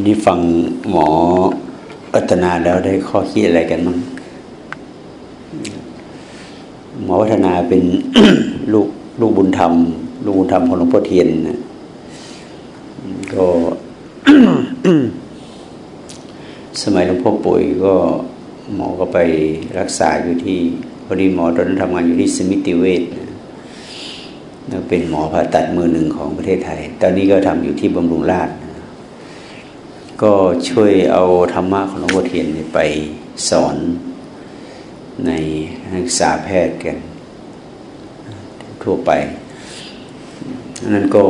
วันนี้ฟังหมออัตนาแล้วได้ข้อคิดอะไรกันมั้งหมอวัฒนาเป็นลูกลูกบุญธรรม ลูกบุญธรรมของหลวงพ่อเทียนนะก็สมัยหลวงพ่อป่วยก็หมอก็ไปรักษาอยู่ที่พอดีหมอตอนนั้นทำงานอยู่ที่สมิติเวชนะเป็นหมอผ่าตัดมือหนึ่งของประเทศไทย ตอนนี้ก็ทำอยู่ที่บำรุงราช ก็ช่วยเอาธรรมะของหลวงพ่อเทียนไปสอนในนักศึกษาแพทย์กันทั่วไปนั้นก็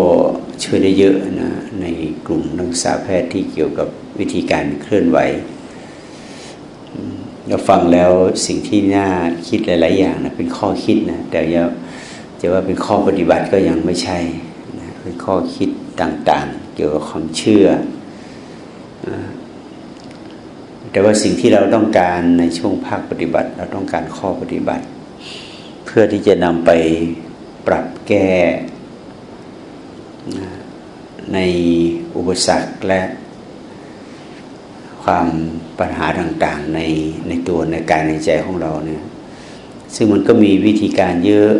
ช่วยได้เยอะนะในกลุ่มนักศึกษาแพทย์ที่เกี่ยวกับวิธีการเคลื่อนไหวเราฟังแล้วสิ่งที่น่าคิดหลาย ๆ อย่างนะเป็นข้อคิดนะแต่จะจะว่าเป็นข้อปฏิบัติก็ยังไม่ใช่นะเป็นข้อคิดต่าง ๆ เกี่ยวกับความเชื่อ แต่ว่าสิ่งที่เราต้องการในช่วงภาคปฏิบัติ เราต้องการข้อปฏิบัติ เพื่อที่จะนำไปปรับแก้ในอุปสรรคและความปัญหาต่างๆในในตัวในกายในใจของเราเนี่ยซึ่งมันก็มีวิธีการเยอะ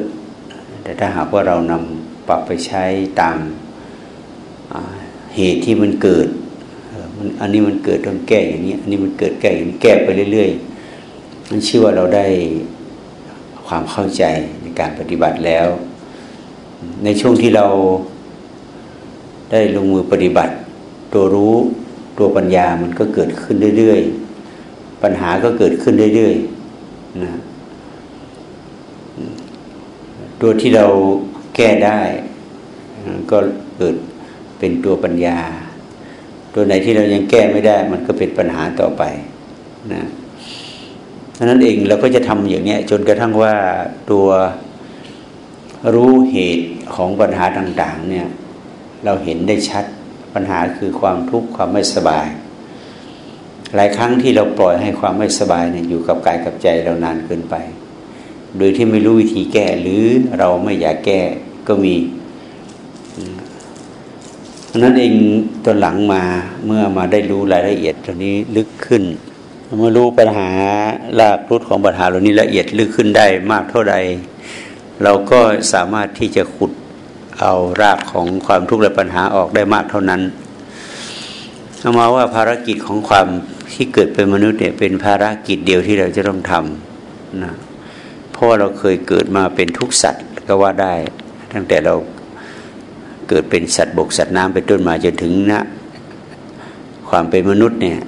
แต่ถ้าหากว่าเรานำปรับไปใช้ตามเหตุที่มันเกิด อันนี้มันเกิดต้องแก้อย่างนี้ อันนี้มันเกิดแก้อย่างนี้แก้ไปเรื่อยๆมันชื่อว่าเราได้ความเข้าใจในการปฏิบัติแล้ว ในช่วงที่เราได้ลงมือปฏิบัติ ตัวรู้ตัวปัญญามันก็เกิดขึ้นเรื่อยๆ ปัญหาก็เกิดขึ้นเรื่อยๆนะตัวที่เราแก้ได้ก็เกิดเป็นตัวปัญญา ตัวไหนที่เรายังแก้ไม่ได้ มันก็เป็นปัญหาต่อไปนะดังนั้นเองเราก็จะทำอย่างนี้จนกระทั่งว่าตัวรู้เหตุของปัญหาต่าง ๆ เนี่ย เราเห็นได้ชัดปัญหาคือความทุกข์ความไม่สบาย หลายครั้งที่เราปล่อยให้ความไม่สบายเนี่ยอยู่กับกายกับใจเรานานเกินไป โดยที่ไม่รู้วิธีแก้หรือเราไม่อยากแก้ก็มี นั้นเองตอนหลังมาเมื่อมาได้รู้รายละเอียดตรงนี้ลึกขึ้น เมื่อรู้ปัญหารากรุดของปัญหาเหล่านี้ละเอียดลึกขึ้นได้มากเท่าใด เราก็สามารถที่จะขุดเอารากของความทุกข์และปัญหาออกได้มากเท่านั้นเอามาว่าภารกิจของความที่เกิดเป็นมนุษย์เนี่ยเป็นภารกิจเดียวที่เราจะต้องทำนะเพราะเราเคยเกิดมาเป็นทุกสัตว์ก็ว่าได้ ตั้งแต่เรา เกิดเป็นสัตว์บกสัตว์น้ำเป็นต้นมาจนถึงนะความเป็นมนุษย์เนี่ย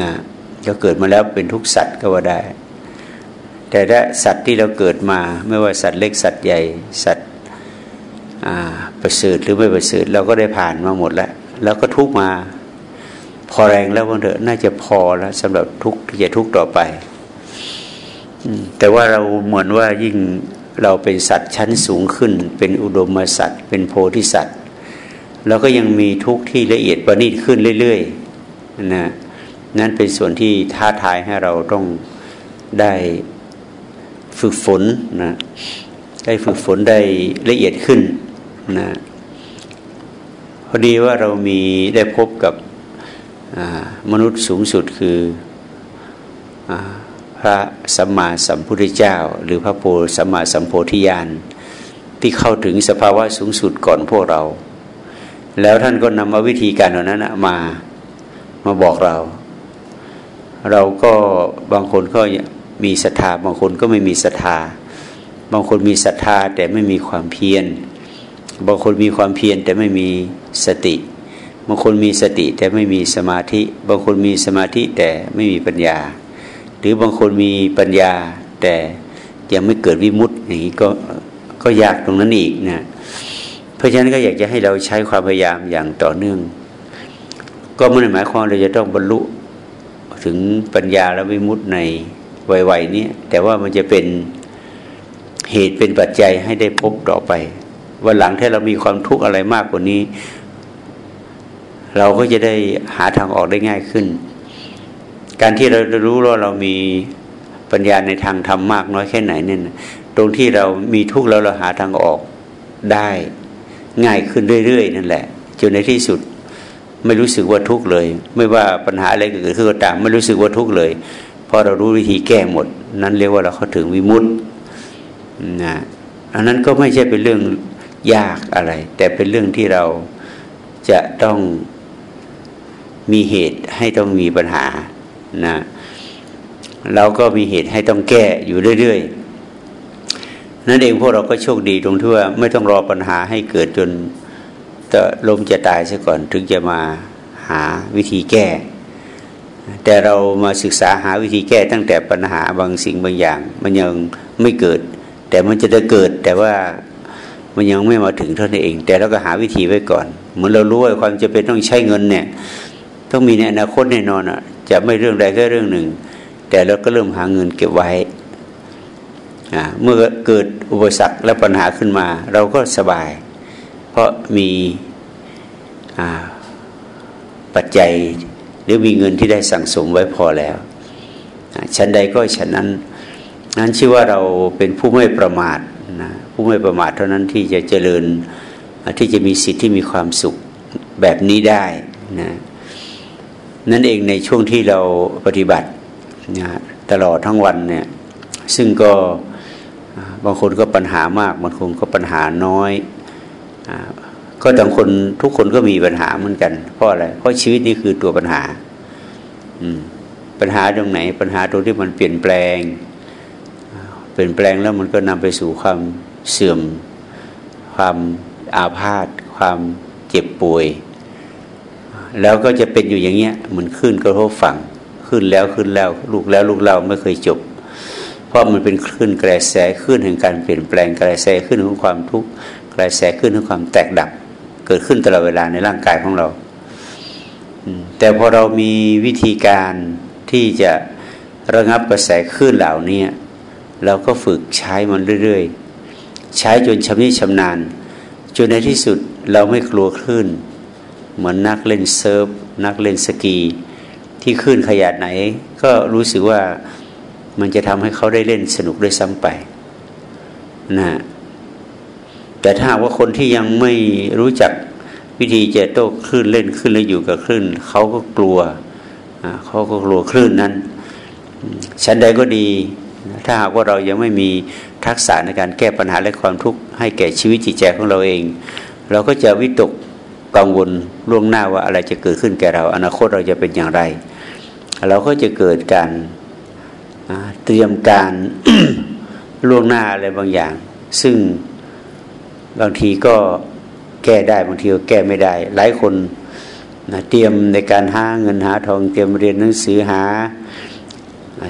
นะก็เกิดมาแล้วเป็นทุกสัตว์ก็ว่าได้ แต่ถ้าสัตว์ที่เราเกิดมา ไม่ว่าสัตว์เล็กสัตว์ใหญ่สัตว์ประเสริฐหรือไม่ประเสริฐเราก็ได้ผ่านมาหมดแล้วแล้วก็ทุกมา พอแรงแล้ววันเถอะน่าจะพอแล้วสำหรับทุกที่จะทุกต่อไปแต่ว่าเราเหมือนว่ายิ่ง เราเป็นสัตว์ชั้นสูงขึ้น เป็นอุดมสัตว์เป็นโพธิสัตว์แล้วก็ยังมีทุกข์ที่ละเอียดประณีตขึ้นเรื่อยๆนะนั่นเป็นส่วนที่ท้าทายให้เราต้องได้ฝึกฝนนะได้ฝึกฝนได้ละเอียดขึ้นนะพอดีว่าเรามีได้พบกับมนุษย์สูงสุดคืออ พระสัมมาสัมพุทธเจ้า หรือพระโพสัมมาสัมโพธิญาณที่เข้าถึงสภาวะสูงสุดก่อนพวกเรา แล้วท่านก็นำมาวิธีการเหล่านั้นมามาบอกเรา เราก็บางคนก็มีศรัทธาบางคนก็ไม่มีศรัทธา บางคนมีศรัทธาแต่ไม่มีความเพียร บางคนมีความเพียรแต่ไม่มีสติ บางคนมีสติแต่ไม่มีสมาธิ บางคนมีสมาธิแต่ไม่มีปัญญา หรือบางคนมีปัญญา แต่ยังไม่เกิดวิมุตติอย่างนี้ก็ก็ยากตรงนั้นอีกนะเพราะฉะนั้นก็อยากจะให้เราใช้ความพยายามอย่างต่อเนื่อง ก็ไม่ได้หมายความเราจะต้องบรรลุถึงปัญญาและวิมุตติในวัยๆนี้แต่ว่ามันจะเป็นเหตุเป็นปัจจัยให้ได้พบต่อไปวันหลังถ้าเรามีความทุกข์อะไรมากกว่านี้ เราก็จะได้หาทางออกได้ง่ายขึ้น การที่เรารู้ว่าเรามีปัญญาในทางธรรมมากน้อยแค่ไหนเนี่ยตรงที่เรามีทุกข์แล้วเราหาทางออกได้ง่ายขึ้นเรื่อยๆ นั่นแหละจนในที่สุดไม่รู้สึกว่าทุกข์เลย ไม่ว่าปัญหาอะไรเกิดขึ้นก็ตามไม่รู้สึกว่าทุกข์เลย เพราะเรารู้วิธีแก้หมด นั้นเรียกว่าเราเข้าถึงวิมุตตินะอันนั้นก็ไม่ใช่เป็นเรื่องยากอะไร แต่เป็นเรื่องที่เราจะต้องมีเหตุให้ต้องมีปัญหา นะเราก็มีเหตุให้ต้องแก้อยู่เรื่อยๆ นั่นเองพวกเราก็โชคดีตรงที่ว่าไม่ต้องรอปัญหาให้เกิดจนจะลมจะตายซะก่อนถึงจะมาหาวิธีแก้ แต่เรามาศึกษาหาวิธีแก้ตั้งแต่ปัญหาบางสิ่งบางอย่าง มันยังไม่เกิด แต่มันจะได้เกิดแต่ว่ามันยังไม่มาถึงเท่านั้นเอง แต่เราก็หาวิธีไว้ก่อน เหมือนเรารู้ว่าความจะเป็นต้องใช้เงินเนี่ย ต้องมีในอนาคตแน่นอนอะ จะไม่เรื่องใดก็เรื่องหนึ่ง แต่เราก็เริ่มหาเงินเก็บไว้เมื่อเกิดอุปสรรคและปัญหาขึ้นมา เราก็สบาย เพราะมีปัจจัยหรือมีเงินที่ได้สั่งสมไว้พอแล้วชั้นใดก็ชั้นนั้น นั้นชื่อว่าเราเป็นผู้ไม่ประมาทนะผู้ไม่ประมาทเท่านั้นที่จะเจริญที่จะมีสิทธิ์ที่มีความสุขแบบนี้ได้นะ นั่นเองในช่วงที่เราปฏิบัตินะตลอดทั้งวันเนี่ยซึ่งก็บางคนก็ปัญหามากบางคนก็ปัญหาน้อย ก็ต่างคนทุกคนก็มีปัญหาเหมือนกัน เพราะอะไรเพราะชีวิตนี้คือตัวปัญหาปัญหาตรงไหน ปัญหาตรงที่มันเปลี่ยนแปลง เปลี่ยนแปลงแล้วมันก็นำไปสู่ความเสื่อม ความอาพาธความเจ็บป่วย แล้วก็จะเป็นอยู่อย่างเงี้ยเหมือนขึ้นกระทบฝั่งขึ้นแล้วขึ้นแล้วลูกแล้วลูกเราไม่เคยจบ เพราะมันเป็นขึ้นกระแสขึ้นแห่งการเปลี่ยนแปลงกระแสขึ้นของความทุกข์กระแสขึ้นของความแตกดับ เกิดขึ้นตลอดเวลาในร่างกายของเราแต่พอเรามีวิธีการที่จะระงับกระแสคลื่นเหล่านี้เราก็ฝึกใช้มันเรื่อยๆ ใช้จนชำนิชำนาญจนในที่สุดเราไม่กลัวคลื่น เหมือนนักเล่นเซิร์ฟนักเล่นสกี ที่คลื่นขยาดไหน ก็รู้สึกว่ามันจะทำให้เขาได้เล่นสนุกด้วยซ้ำไปนะแต่ถ้าว่าคนที่ยังไม่รู้จักวิธีจะโต้คลื่นเล่นขึ้นแล้วอยู่กับคลื่นเขาก็กลัวเขาก็กลัวคลื่นนั้นชั้นใดก็ดี ถ้าหากว่าเรายังไม่มีทักษะในการแก้ปัญหาและความทุกข์ให้แก่ชีวิตจิตใจของเราเอง เราก็จะวิตก กังวลล่วงหน้าว่าอะไรจะเกิดขึ้นแก่เรา อนาคตเราจะเป็นอย่างไร เราก็จะเกิดการเตรียมการล่วงหน้าอะไรบางอย่าง ซึ่งบางทีก็แก้ได้บางทีก็แก้ไม่ได้ หลายคนนะเตรียมในการหาเงินหาทองเตรียมเรียนหนังสือหา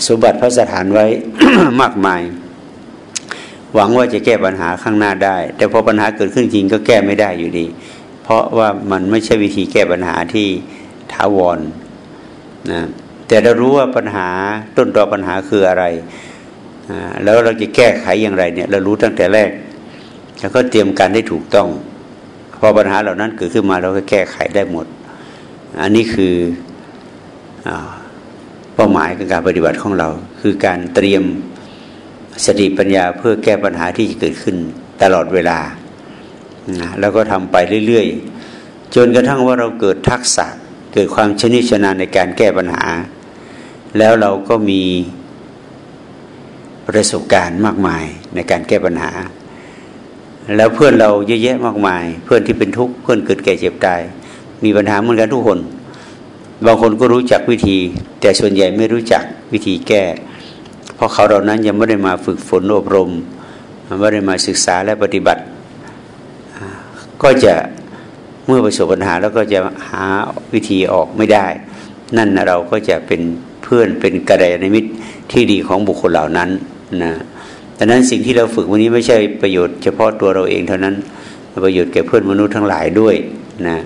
สมบัติพระสถานไว้มากมาย หวังว่าจะแก้ปัญหาข้างหน้าได้ แต่พอปัญหาเกิดขึ้นจริงก็แก้ไม่ได้อยู่ดี เพราะว่ามันไม่ใช่วิธีแก้ปัญหาที่ถาวรนนะแต่เรารู้ว่าปัญหาต้นตอปัญหาคืออะไร แล้วเราจะแก้ไขอย่างไรเนี่ยเรารู้ตั้งแต่แรก แล้วก็เตรียมการได้ถูกต้อง พอปัญหาเหล่านั้นเกิดขึ้นมาเราก็แก้ไขได้หมด อันนี้คืออเป้าหมายของการปฏิบัติของเรา คือการเตรียมสติปัญญาเพื่อแก้ปัญหาที่จะเกิดขึ้นตลอดเวลา แล้วก็ทำไปเรื่อยๆ จนกระทั่งว่าเราเกิดทักษะ เกิดความชนิชนาในการแก้ปัญหา แล้วเราก็มีประสบการณ์มากมายในการแก้ปัญหา แล้วเพื่อนเราเยอะแยะมากมาย เพื่อนที่เป็นทุกข์เพื่อนเกิดแก่เจ็บตายมีปัญหาเหมือนกันทุกคน บางคนก็รู้จักวิธี แต่ส่วนใหญ่ไม่รู้จักวิธีแก้ เพราะเขาเหล่านั้นยังไม่ได้มาฝึกฝนอบรมไม่ได้มาศึกษาและปฏิบัติ ก็จะเมื่อประสบปัญหาแล้วก็จะหาวิธีออกไม่ได้ นั่นเราก็จะเป็นเพื่อนเป็นกระไดในมิตรที่ดีของบุคคลเหล่านั้นนะดังนั้นสิ่งที่เราฝึกวันนี้ไม่ใช่ประโยชน์เฉพาะตัวเราเองเท่านั้นประโยชน์แก่เพื่อนมนุษย์ทั้งหลายด้วยนะ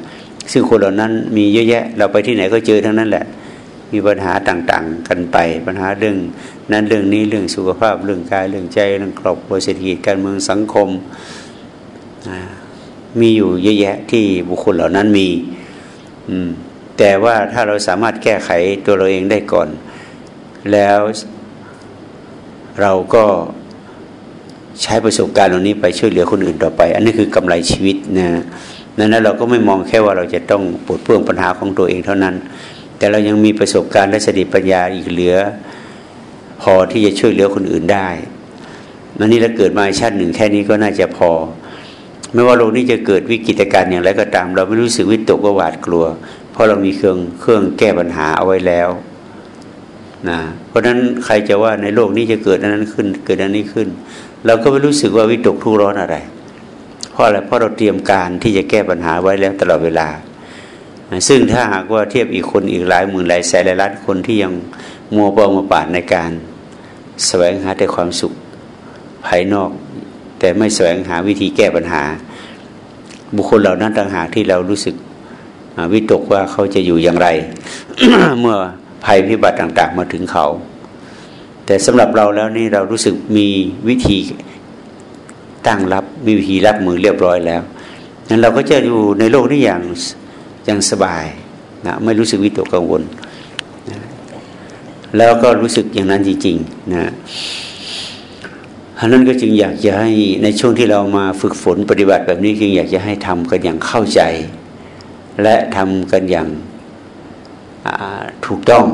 ซึ่งคนเหล่านั้นมีเยอะแยะ เราไปที่ไหนก็เจอทั้งนั้นแหละ มีปัญหาต่างๆ กันไป ปัญหาเรื่องนั้นเรื่องนี้เรื่องสุขภาพเรื่องกายเรื่องใจเรื่องครอบครัวเศรษฐกิจการเมืองสังคม มีอยู่เยอะแยะที่บุคคลเหล่านั้นมี อืม แต่ว่าถ้าเราสามารถแก้ไขตัวเราเองได้ก่อน แล้วเราก็ใช้ประสบการณ์เหล่านี้ไปช่วยเหลือคนอื่นต่อไป อันนี้คือกำไรชีวิตนะนั้นเราก็ไม่มองแค่ว่าเราจะต้องปลดเปลื้องปัญหาของตัวเองเท่านั้น แต่เรายังมีประสบการณ์และสติปัญญาอีกเหลือ พอที่จะช่วยเหลือคนอื่นได้นันนี้เราเกิดมาชาติหนึ่งแค่นี้ก็น่าจะพอ ไม่ว่าโลกนี้จะเกิดวิกฤตการณ์อย่างไรก็ตาม เราไม่รู้สึกวิตกว่าหวาดกลัว เพราะเรามีเครื่องเครื่องแก้ปัญหาเอาไว้แล้วนะเพราะฉะนั้นใครจะว่าในโลกนี้จะเกิดนั้นขึ้น เกิดอันนี้ขึ้น เราก็ไม่รู้สึกว่าวิตกทุกร้อนอะไร เพราะอะไรเพราะเราเตรียมการที่จะแก้ปัญหาไว้แล้วตลอดเวลา ซึ่งถ้าหากว่าเทียบอีกคนอีกหลายหมื่นหลายแสนหลายล้านคนที่ยังมัวเบามาปาดในการ แสวงหาแต่ความสุขภายนอก แต่ไม่แสวงหาวิธีแก้ปัญหา บุคคลเหล่านั้นต่างหากที่เรารู้สึกวิตกว่าเขาจะอยู่อย่างไร เมื่อภัยพิบัติต่าง ๆ มาถึงเขา แต่สำหรับเราแล้วนี่เรารู้สึกมีวิธีตั้งรับมีวิธีรับมือเรียบร้อยแล้วนั้นเราก็จะอยู่ในโลกนี้อย่างอย่างสบายนะไม่รู้สึกวิตกกังวลนะแล้วก็รู้สึกอย่างนั้นจริงๆนะ อันนั้นก็จึงอยากจะให้ในช่วงที่เรามาฝึกฝนปฏิบัติแบบนี้จึงอยากจะให้ทำกันอย่างเข้าใจ และทำกันอย่างถูกต้อง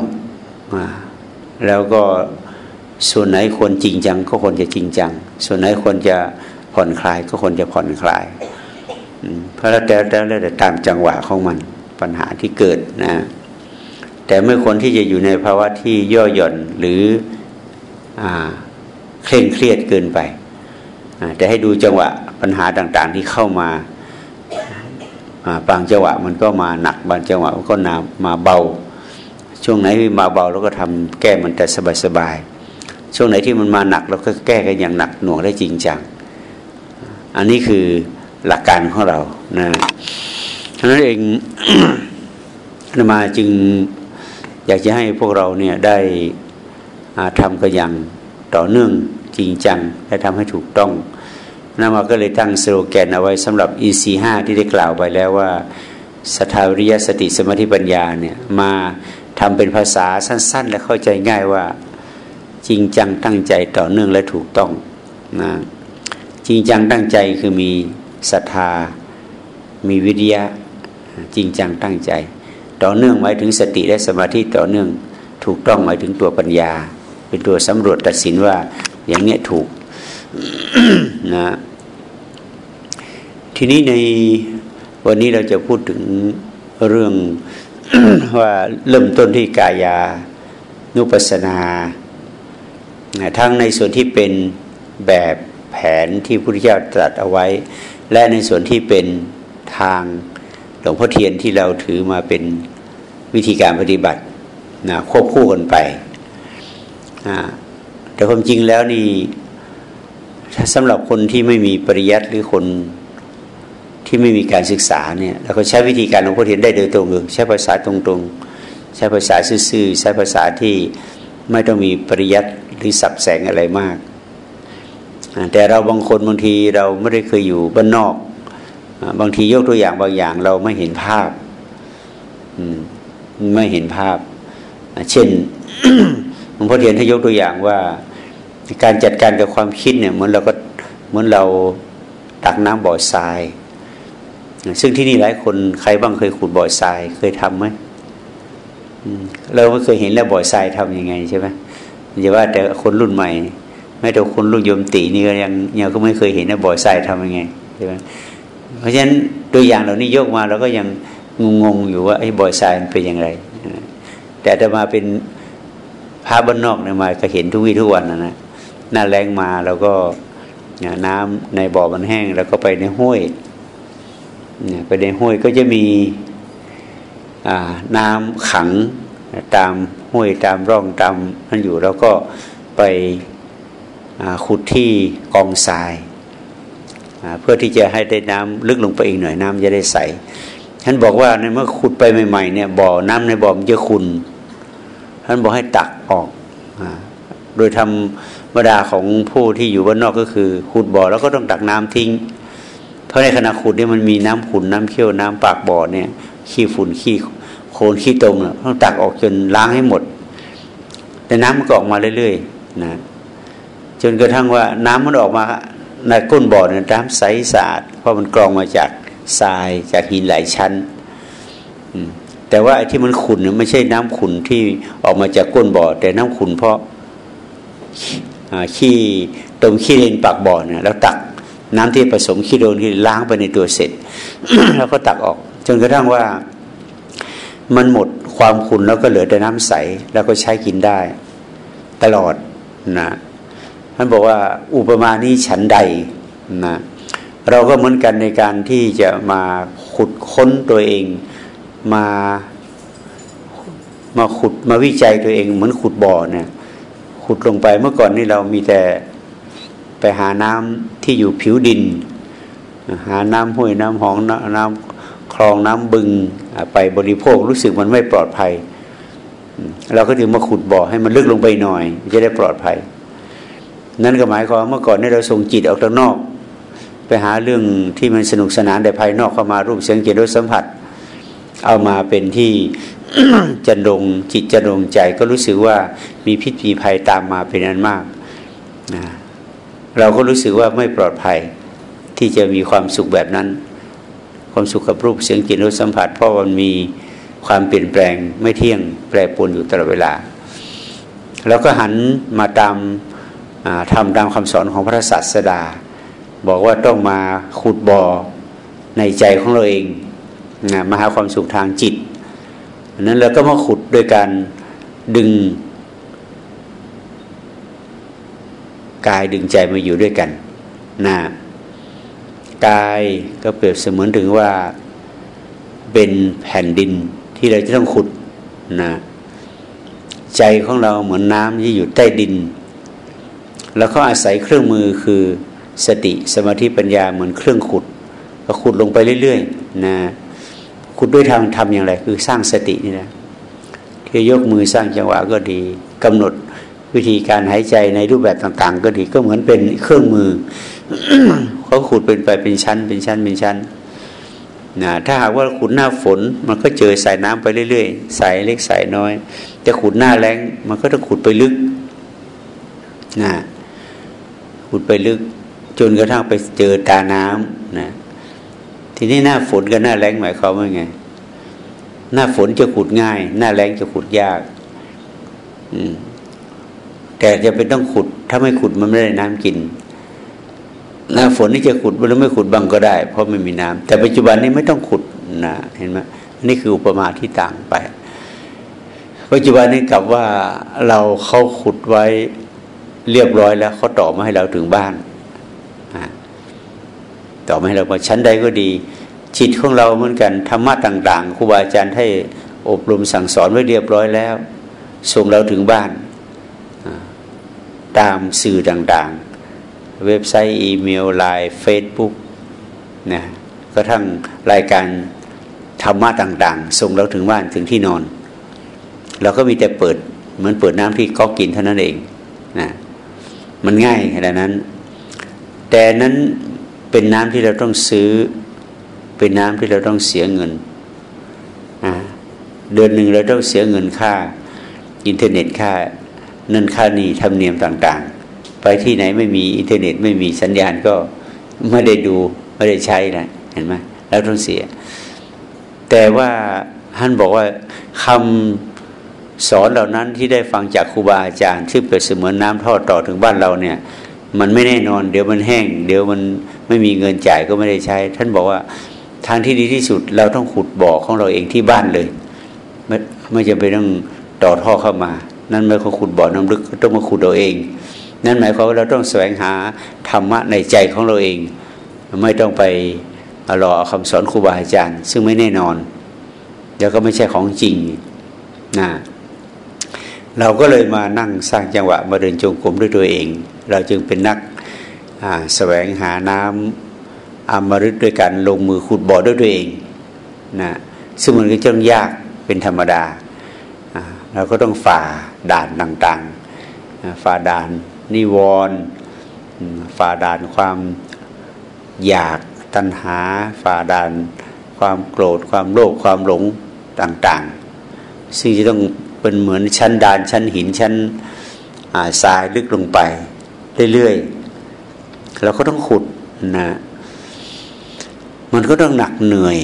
แล้วก็ส่วนไหนควรจริงจังก็ควรจะจริงจัง ส่วนไหนควรจะผ่อนคลายก็ควรจะผ่อนคลายเพราะแล้วแต่แล้วแต่ตามจังหวะของมันปัญหาที่เกิดนะ แต่ไม่ควรที่จะอยู่ในภาวะที่ย่อหย่อนหรืออ เคร่งเครียดเกินไปแต่ให้ดูจังหวะปัญหาต่างๆที่เข้ามาบางจังหวะมันก็มาหนักบางจังหวะมันก็นามาเบา ช่วงไหนมาเบาเราก็ทำแก้มันแต่สบายๆช่วงไหนที่มันมาหนักเราก็แก้กันอย่างหนักหน่วงได้จริงจังอันนี้คือหลักการของเรานะฉะนั้นเองนมาจึงอยากจะให้พวกเราเนี่ยได้ทำกันอย่างต่อเนื่อง จริงจัง และทำให้ถูกต้องนามาก็เลยตั้งสโลแกนเอาไว้สำหรับ EC5 ที่ได้กล่าวไปแล้วว่าสถาวิริยสติสมาธิปัญญาเนี่ยมาทำเป็นภาษาสั้น ๆ และเข้าใจง่ายว่าจริงจังตั้งใจต่อเนื่องและถูกต้องนะจริงจังตั้งใจคือมีศรัทธา มีวิทยาจริงจังตั้งใจ ต่อเนื่องหมายถึงสติและสมาธิต่อเนื่องถูกต้องหมายถึงตัวปัญญา เป็นตัวสำรวจตัดสินว่า อย่างเนี้ยถูกนะทีนี้ในวันนี้เราจะพูดถึงเรื่องว่าเริ่มต้นที่กายานุปัสนา ทั้งในส่วนที่เป็นแบบแผนที่พุทธเจ้าตรัสเอาไว้ และในส่วนที่เป็นทางหลวงพ่อเทียนที่เราถือมาเป็นวิธีการปฏิบัตินะควบคู่กันไป แต่ความจริงแล้วนี่สำหรับคนที่ไม่มีปริยัติหรือคนที่ไม่มีการศึกษาเนี่ยเราก็ใช้วิธีการหลวงพ่อเทียนได้โดยตรงเลยใช้ภาษาตรงๆ ใช้ภาษาซื่อๆใช้ภาษาที่ไม่ต้องมีปริยัติหรือสับแสงอะไรมาก แต่เราบางคนบางทีเราไม่ได้เคยอยู่บ้านนอก บางทียกตัวอย่างบางอย่างเราไม่เห็นภาพไม่เห็นภาพ เช่นหลวงพ่อเทียนถ้ายกตัวอย่างว่า การจัดการกับความคิดเนี่ยเหมือนเราก็เหมือนเราตักน้ำบ่อทราย ซึ่งที่นี่หลายคนใครบ้างเคยขุดบ่อทราย เคยทํำไหมเราไม่เคยเห็นแล้วบ่อทรายทํำยังไงใช่ไหมอย่าว่าแต่คนรุ่นใหม่แม้แต่คนลูกโยมตีนี่ก็ยังยังก็ไม่เคยเห็นนะบ่อทรายทำยังไงใช่ไหมเพราะฉะนั้นตัวอย่างเหล่านี้ยกมาเราก็ยังงงอยู่ว่าไอ้บ่อทรายมันเป็นอย่างไร แต่จะมาเป็นพระบ้านนอกเนี่ยมาก็เห็นทุกวี่ทุกวันนะนะ หน้าแรงมาแล้วก็น้ำในบ่อมันแห้ง แล้วก็ไปในห้วยเนี่ยไปในห้วยก็จะมีน้ำขังตามห้วยตามร่องตามนั่นอยู่ แล้วก็ไปขุดที่กองทรายเพื่อที่จะให้ได้น้ำลึกลงไปอีกหน่อยน้ำจะได้ใสท่านบอกว่าในเมื่อขุดไปใหม่ๆเนี่ยบ่อน้ำในบ่อมันจะขุนท่านบอกให้ตักออกโดยธร รดาของผู้ที่อยู่บ้านนอกก็คือขุดบ่อแล้วก็ต้องตักน้ำทิ้ง เพราะในขณะขุดเนี่ยมันมีน้ำขุนน้ำเขี้ยวน้ำปากบ่อเนี่ยขี้ฝุ่นขี้โคลนขี้ตมเนี่ยต้องตักออกจนล้างให้หมด แต่น้ำมันก็ออกมาเรื่อยๆนะจนกระทั่งว่าน้ำมันออกมาในก้นบ่อเนี่ยน้ำใสสะอาดเพราะมันกรองมาจากทรายจากหินหลายชั้นแต่ว่าที่มันขุ่นไม่ใช่น้ำขุนที่ออกมาจากก้นบ่อ แต่น้ำขุนเพราะ ขี้ตรงขี้เลนปากบ่อเนี่ยแล้วตักน้ำที่ผสมขี้โดนที่ล้างไปในตัวเสร็จ แล้วก็ตักออก จนกระทั่งว่ามันหมดความขุ่นแล้วก็เหลือแต่น้ำใส แล้วก็ใช้กินได้ ตลอดนะท่านบอกว่าอุปมานี้ฉันใดนะเราก็เหมือนกันในการที่จะมาขุดค้นตัวเองมามาขุดมาวิจัยตัวเองเหมือนขุดบ่อเนี่ย ขุดลงไปเมื่อก่อนนี่เรามีแต่ไปหาน้ำที่อยู่ผิวดิน หาน้ำห้วยน้ำหองน้ำคลองน้ำบึงไปบริโภครู้สึกมันไม่ปลอดภัย เราก็ถึงมาขุดบ่อให้มันลึกลงไปหน่อย จะได้ปลอดภัย นั่นก็หมายความเมื่อก่อนนี่เราส่งจิตออกทางนอก ไปหาเรื่องที่มันสนุกสนานแต่ภายนอกเข้ามารูปเสียงเกลิ่นรสสัมผัส เอามาเป็นที่จันดงจิตจันดงใจก็รู้สึกว่า มีพิษมีภัยตามมาเป็นอันมากนะเราก็รู้สึกว่าไม่ปลอดภัยที่จะมีความสุขแบบนั้น ความสุขกับรูปเสียงกลิ่นรสสัมผัส เพราะมันมีความเปลี่ยนแปลงไม่เที่ยงแปรปรวนอยู่ตลอดเวลาแล้วก็หันมาตามทำตามคำสอนของพระศาสดา บอกว่าต้องมาขุดบ่อในใจของเราเองนะมาหาความสุขทางจิตนั้นเราก็มาขุดโดยการดึง กายดึงใจมาอยู่ด้วยกันนะกายก็เปรียบเสมือนถึงว่าเป็นแผ่นดินที่เราจะต้องขุดนะใจของเราเหมือนน้ำที่อยู่ใต้ดิน แล้วก็อาศัยเครื่องมือคือสติสมาธิปัญญาเหมือนเครื่องขุด ก็ขุดลงไปเรื่อยๆนะขุดด้วยทางทำอย่างไร คือสร้างสตินี่นะที่ยกมือสร้างจังหวะก็ดีกำหนด วิธีการหายใจในรูปแบบต่าง ๆ ก็ดีก็เหมือนเป็นเครื่องมือเขาขุดเป็นไปเป็นชั้น เป็นชั้นเป็นชั้นนะถ้าหากว่าขุดหน้าฝนมันก็เจอสายน้ำไปเรื่อยๆสายเล็กสายน้อยแต่ขุดหน้าแรงมันก็ต้องขุดไปลึกนะขุดไปลึก จนกระทั่งไปเจอตาน้ำนะทีนี้หน้าฝนกับหน้าแรงหมายความว่าไง หน้าฝนจะขุดง่าย หน้าแรงจะขุดยาก อืม แต่จะเป็นต้องขุด ถ้าไม่ขุดมันไม่ได้น้ำกินหน้าฝนนี่จะขุดหรือไม่ขุดบังก็ได้ เพราะไม่มีน้ำแต่ปัจจุบันนี้ไม่ต้องขุดนะเห็นไหมนี่คืออุปมาที่ต่างไป ปัจจุบันนี้กับว่าเราเขาขุดไว้เรียบร้อยแล้วเขาต่อมาให้เราถึงบ้านต่อมาให้เราว่าชั้นใดก็ดี จิตของเราเหมือนกันธรรมะต่าง ๆครูบาอาจารย์ให้อบรมสั่งสอนไว้เรียบร้อยแล้ว ส่งเราถึงบ้าน ตามสื่อต่างๆ เว็บไซต์อีเมลไลน์เฟซบุ๊กนะก็ทั้งรายการธรรมะต่าง ๆ ส่งเราถึงบ้านถึงที่นอน เราก็มีแต่เปิดเหมือนเปิดน้ำที่ก๊อกกินเท่านั้นเองนะมันง่ายขนาดนั้น แต่นั้นเป็นน้ำที่เราต้องซื้อ เป็นน้ำที่เราต้องเสียเงินเดือนหนึ่งเราต้องเสียเงินค่า อินเทอร์เน็ตค่า นั่นค่านี้ธรรมเนียมต่างๆ ไปที่ไหนไม่มีอินเทอร์เน็ตไม่มีสัญญาณก็ไม่ได้ดูไม่ได้ใช้นะเห็นไหมแล้วต้องเสีย แต่ว่าท่านบอกว่าคำสอนเหล่านั้นที่ได้ฟังจากครูบาอาจารย์ที่เปรียบเสมือนน้ำท่อต่อถึงบ้านเราเนี่ย มันไม่แน่นอน เดี๋ยวมันแห้ง เดี๋ยวมันไม่มีเงินจ่ายก็ไม่ได้ใช้ ท่านบอกว่าทางที่ดีที่สุดเราต้องขุดบ่อของเราเองที่บ้านเลย ไม่ไม่จำเป็นต้องต่อท่อเข้ามา นั่นไม่เขามขุดบ่อน้ำลึกต้องมาขุดเราเอง นั่นหมายความว่าเราต้องแสวงหาธรรมะในใจของเราเอง ไม่ต้องไปรอคำสอนครูบาอาจารย์ ซึ่งไม่แน่นอน แล้วก็ไม่ใช่ของจริงนะเราก็เลยมานั่งสร้างจังหวะมาเดินจงกรมด้วยตัวเอง เราจึงเป็นนักแสวงหาน้ำอมฤตด้วยการลงมือขุดบ่อด้วยตัวเองนะซึ่งมันก็จะยากเป็นธรรมดาเราก็ต้องฝ่า ด่านต่างๆฝ่าด่านนิวรณ์ฝ่าด่านความอยากตัณหา ฝ่าด่าน ความโกรธ ความโลภความหลงต่างๆ ซึ่งจะต้องเป็นเหมือนชั้นดานชั้นหินชั้นทรายลึกลงไป เรื่อยๆเราก็ต้องขุดนะมันก็ต้องหนักเหนื่อย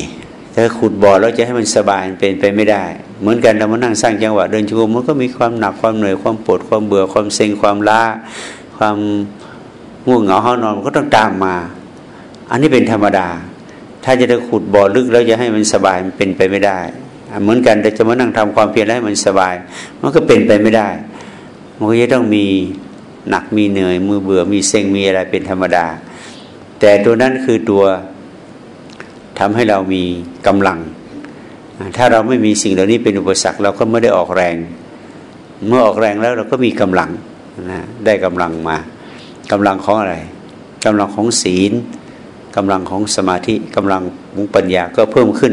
ถ้าขุดบ่อแล้วจะให้มันสบายเป็นไปไม่ได้ เหมือนกันเรามานั่งสร้างจังหวะเดินชูมันก็มีความหนักความเหนื่อยความปวดความเบื่อความเซ็งความล้า ความง่วงเหงาห้านอนมันก็ต้องตามมา อันนี้เป็นธรรมดา ถ้าจะได้ขุดบ่อลึกแล้วจะให้มันสบายมันเป็นไปไม่ได้ เหมือนกันแต่จะมานั่งทำความเพียรให้มันสบาย มันก็เป็นไปไม่ได้ มันก็จะต้องมีหนักมีเหนื่อยมือเบื่อมีเซ็งมีอะไรเป็นธรรมดา แต่ตัวนั้นคือตัว ทำให้เรามีกำลัง ถ้าเราไม่มีสิ่งเหล่านี้เป็นอุปสรรคเราก็ไม่ได้ออกแรง เมื่อออกแรงแล้วเราก็มีกำลังนะได้กำลังมากำลังของอะไรกำลังของศีลกำลังของสมาธิกำลังของปัญญาก็เพิ่มขึ้น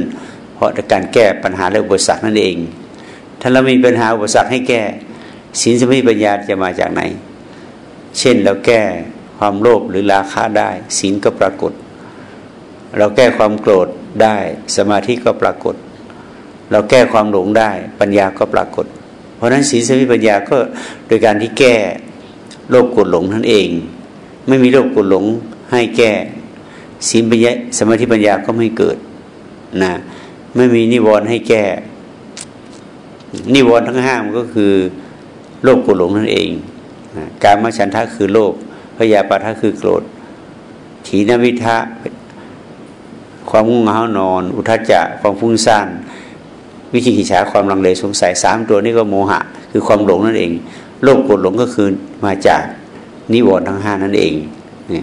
เพราะการแก้ปัญหาและอุปสรรคนั่นเอง ถ้าเรามีปัญหาอุปสรรคให้แก้ศีลสมาธิปัญญาจะมาจากไหน เช่นเราแก้ความโลภหรือราคะได้ศีลก็ปรากฏ เราแก้ความโกรธได้ สมาธิก็ปรากฏ เราแก้ความหลงได้ ปัญญาก็ปรากฏ เพราะนั้นศีลสมาธิปัญญาก็โดยการที่แก้โลภโกรธหลงนั่นเอง ไม่มีโลภโกรธหลงให้แก้ศีลปัญญาสมาธิปัญญาก็ไม่เกิดนะไม่มีนิวรณ์ให้แก้ นิวรณ์ทั้งห้ามันก็คือโลภโกรธหลงนั่นเองการมาฉันทะคือโลภพยาปาทะคือโกรธถีนวิทะ ความง่วงเหานอน อุทจจะความฟุ้งซ่านวิจิกิจฉาความลังเลสงสัยสามตัวนี้ก็โมหะ คือความหลงนั่นเอง โลภโกรธหลงก็คือมาจากนิวรณ์ทั้งห้านั่นเองนี่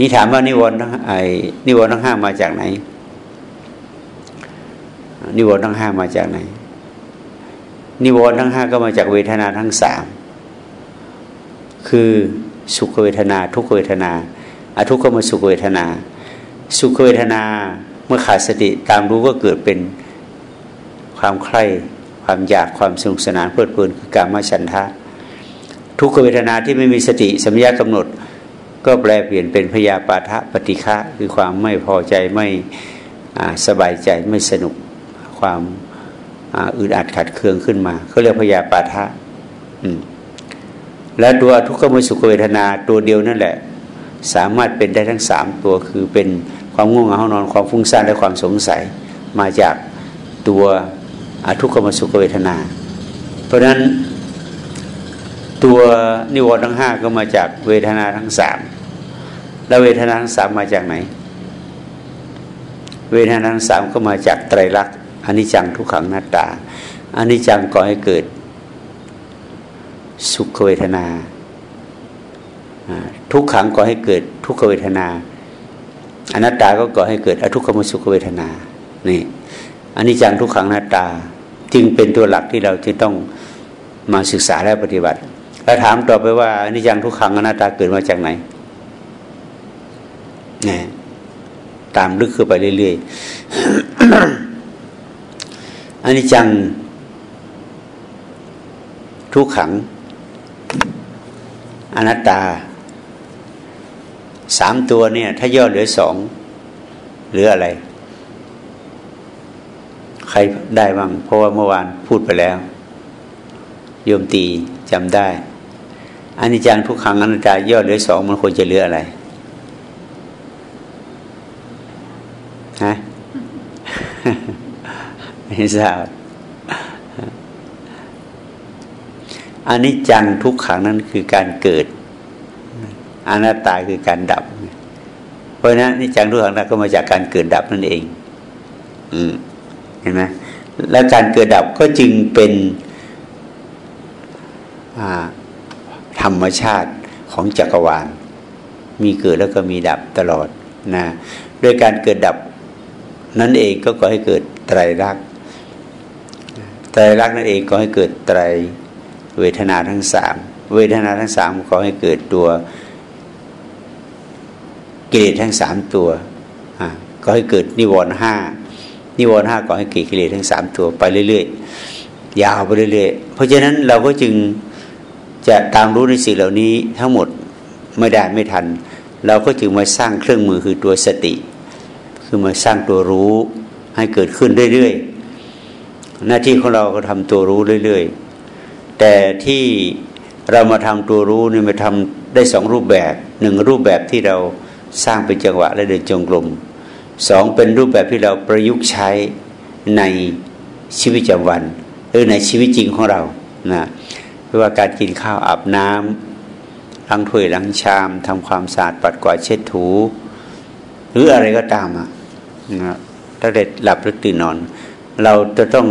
นี่ถามว่านิวรณ์ทั้งไอ้นิวรณ์ทั้งห้ามาจากไหน นิวรณ์ทั้งห้ามาจากไหน นิวรณ์ทั้งห้าก็มาจากเวทนาทั้งสามคือสุขเวทนา ทุกเวทนาอทุกขมสุขเวทนา สุขเวทนาเมื่อขาดสติตามรู้ก็เกิดเป็นความใคร่ความอยากความสนุกสนานเพลิดเพลินคือการมาฉันทะ ทุกขเวทนาที่ไม่มีสติสัมยากำหนด ก็แปลเปลี่ยนเป็นพยาปาทะปฏิฆะคือความไม่พอใจไม่สบายใจไม่สนุกความอึดอัดขัดเคืองขึ้นมาเขาเรียกพยาปาทะและตัวทุกขมสุขเวทนาตัวเดียวนั่นแหละ สามารถเป็นได้ทั้งสามตัวคือเป็นความง่วงเหงานอนความฟุ้งซ่านและความสงสัยมาจากตัวอทุกขมสุขเวทนา เพราะฉะนั้นตัวนิวรณ์ทั้งห้าก็มาจากเวทนาทั้งสามแล้วเวทนาทั้งสามมาจากไหน เวทนาทั้งสามก็มาจากไตรลักษณ์อนิจจังทุกขังนัตตาอนิจจังก่อให้เกิดสุขเวทนา ทุกขังก่อให้เกิดทุกขเวทนา อนัตตาก็ก่อให้เกิดอทุกขมสุขเวทนานี่อันนี้จังทุกขังอนัตตาจึงเป็นตัวหลักที่เราจะต้องมาศึกษาและปฏิบัติ แล้วถามต่อไปว่าอันนี้จังทุกขังอนัตตาเกิดมาจากไหนนี่ตามลึกขึ้นไปเรื่อยๆอันนี้จังทุกขังอนัตตา สามตัวเนี่ย ถ้าย่อเหลือสองเหลืออะไร ใครได้บ้าง เพราะว่าเมื่อวานพูดไปแล้ว โยมตีจำได้อันนี้จารย์ทุกครั้งอนัตตาย่อเหลือสองมันควรจะเหลืออะไรฮะไม่ทราบอันนี้จังทุกขังนั้นคือการเกิด อนัตตาคือการดับ เพราะนั้นนี่จังทุกขังนั้นก็มาจากการเกิดดับนั่นเอง อืมเห็นไหมแล้วการเกิดดับก็จึงเป็นธรรมชาติของจักรวาล มีเกิดแล้วก็มีดับตลอดนะด้วยการเกิดดับนั่นเองก็ก่อให้เกิดไตรลักษณ์ไตรลักษณ์นั่นเองก็ให้เกิดไตรเวทนาทั้งสามเวทนาทั้งสามก็ให้เกิดตัว กิเลสทั้งสามตัวก็ให้เกิดนิวรณ์ห้านิวรณ์ห้าก็ให้เกิดกิเลสทั้งสามตัวไปเรื่อยๆยาวไปเรื่อยๆ เพราะฉะนั้นเราก็จึงจะตามรู้ในสิ่งเหล่านี้ทั้งหมดไม่ได้ไม่ทัน เราก็จึงมาสร้างเครื่องมือคือตัวสติ คือมาสร้างตัวรู้ให้เกิดขึ้นเรื่อยๆ หน้าที่ของเราก็ทำตัวรู้เรื่อยๆ แต่ที่เรามาทำตัวรู้นี่มาทำได้สองรูปแบบหนึ่งรูปแบบที่เรา สร้างเป็นจังหวะและเดินจงกรมสองเป็นรูปแบบที่เราประยุกต์ใช้ในชีวิตประจำวันหรือในชีวิตจริงของเรานะไม่ว่าการกินข้าวอาบน้ำล้างถ้วยล้างชามทำความสะอาดปัดกวาดเช็ดถู หรืออะไรก็ตามอะนะถ้าเด็ดหลับหรือตื่นนอน เราจะต้อง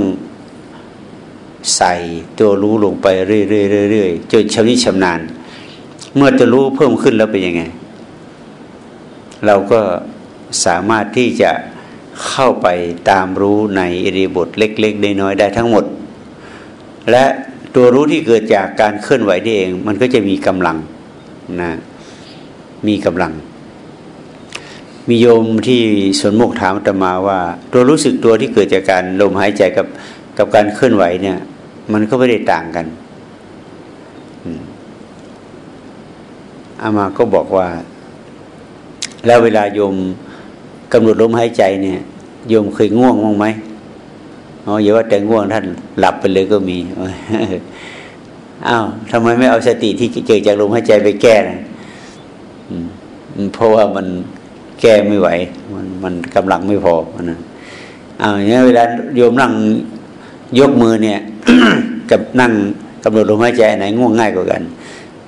ใส่ตัวรู้ลงไปเรื่อยๆๆจนชำนิชำนาญ เมื่อตัวรู้เพิ่มขึ้นแล้วเป็นยังไง เราก็สามารถที่จะเข้าไปตามรู้ในอิริบทเล็ก ๆ น้อยๆได้ทั้งหมด และตัวรู้ที่เกิดจากการเคลื่อนไหวนี่เอง มันก็จะมีกำลังนะมีกำลัง มีโยมที่สนมุกถามตมาว่า ตัวรู้สึกตัวที่เกิดจากการลมหายใจกับกับการเคลื่อนไหวเนี่ย มันก็ไม่ได้ต่างกันอามาก็บอกว่า แล้วเวลาโยมกำหนดลมหายใจเนี่ยโยมเคยง่วงมั้งไหมอ๋ออย่าว่าแต่ง่วงท่านหลับไปเลยก็มีอ้าวทำไมไม่เอาสติที่เกิดจากลมหายใจไปแก้นะเพราะว่ามันแก้ไม่ไหว มันมันกำลังไม่พอนะอ้าวเนี่ยเวลาโยมนั่งยกมือเนี่ย กับนั่งกำหนดลมหายใจไหนง่วงง่ายกว่ากัน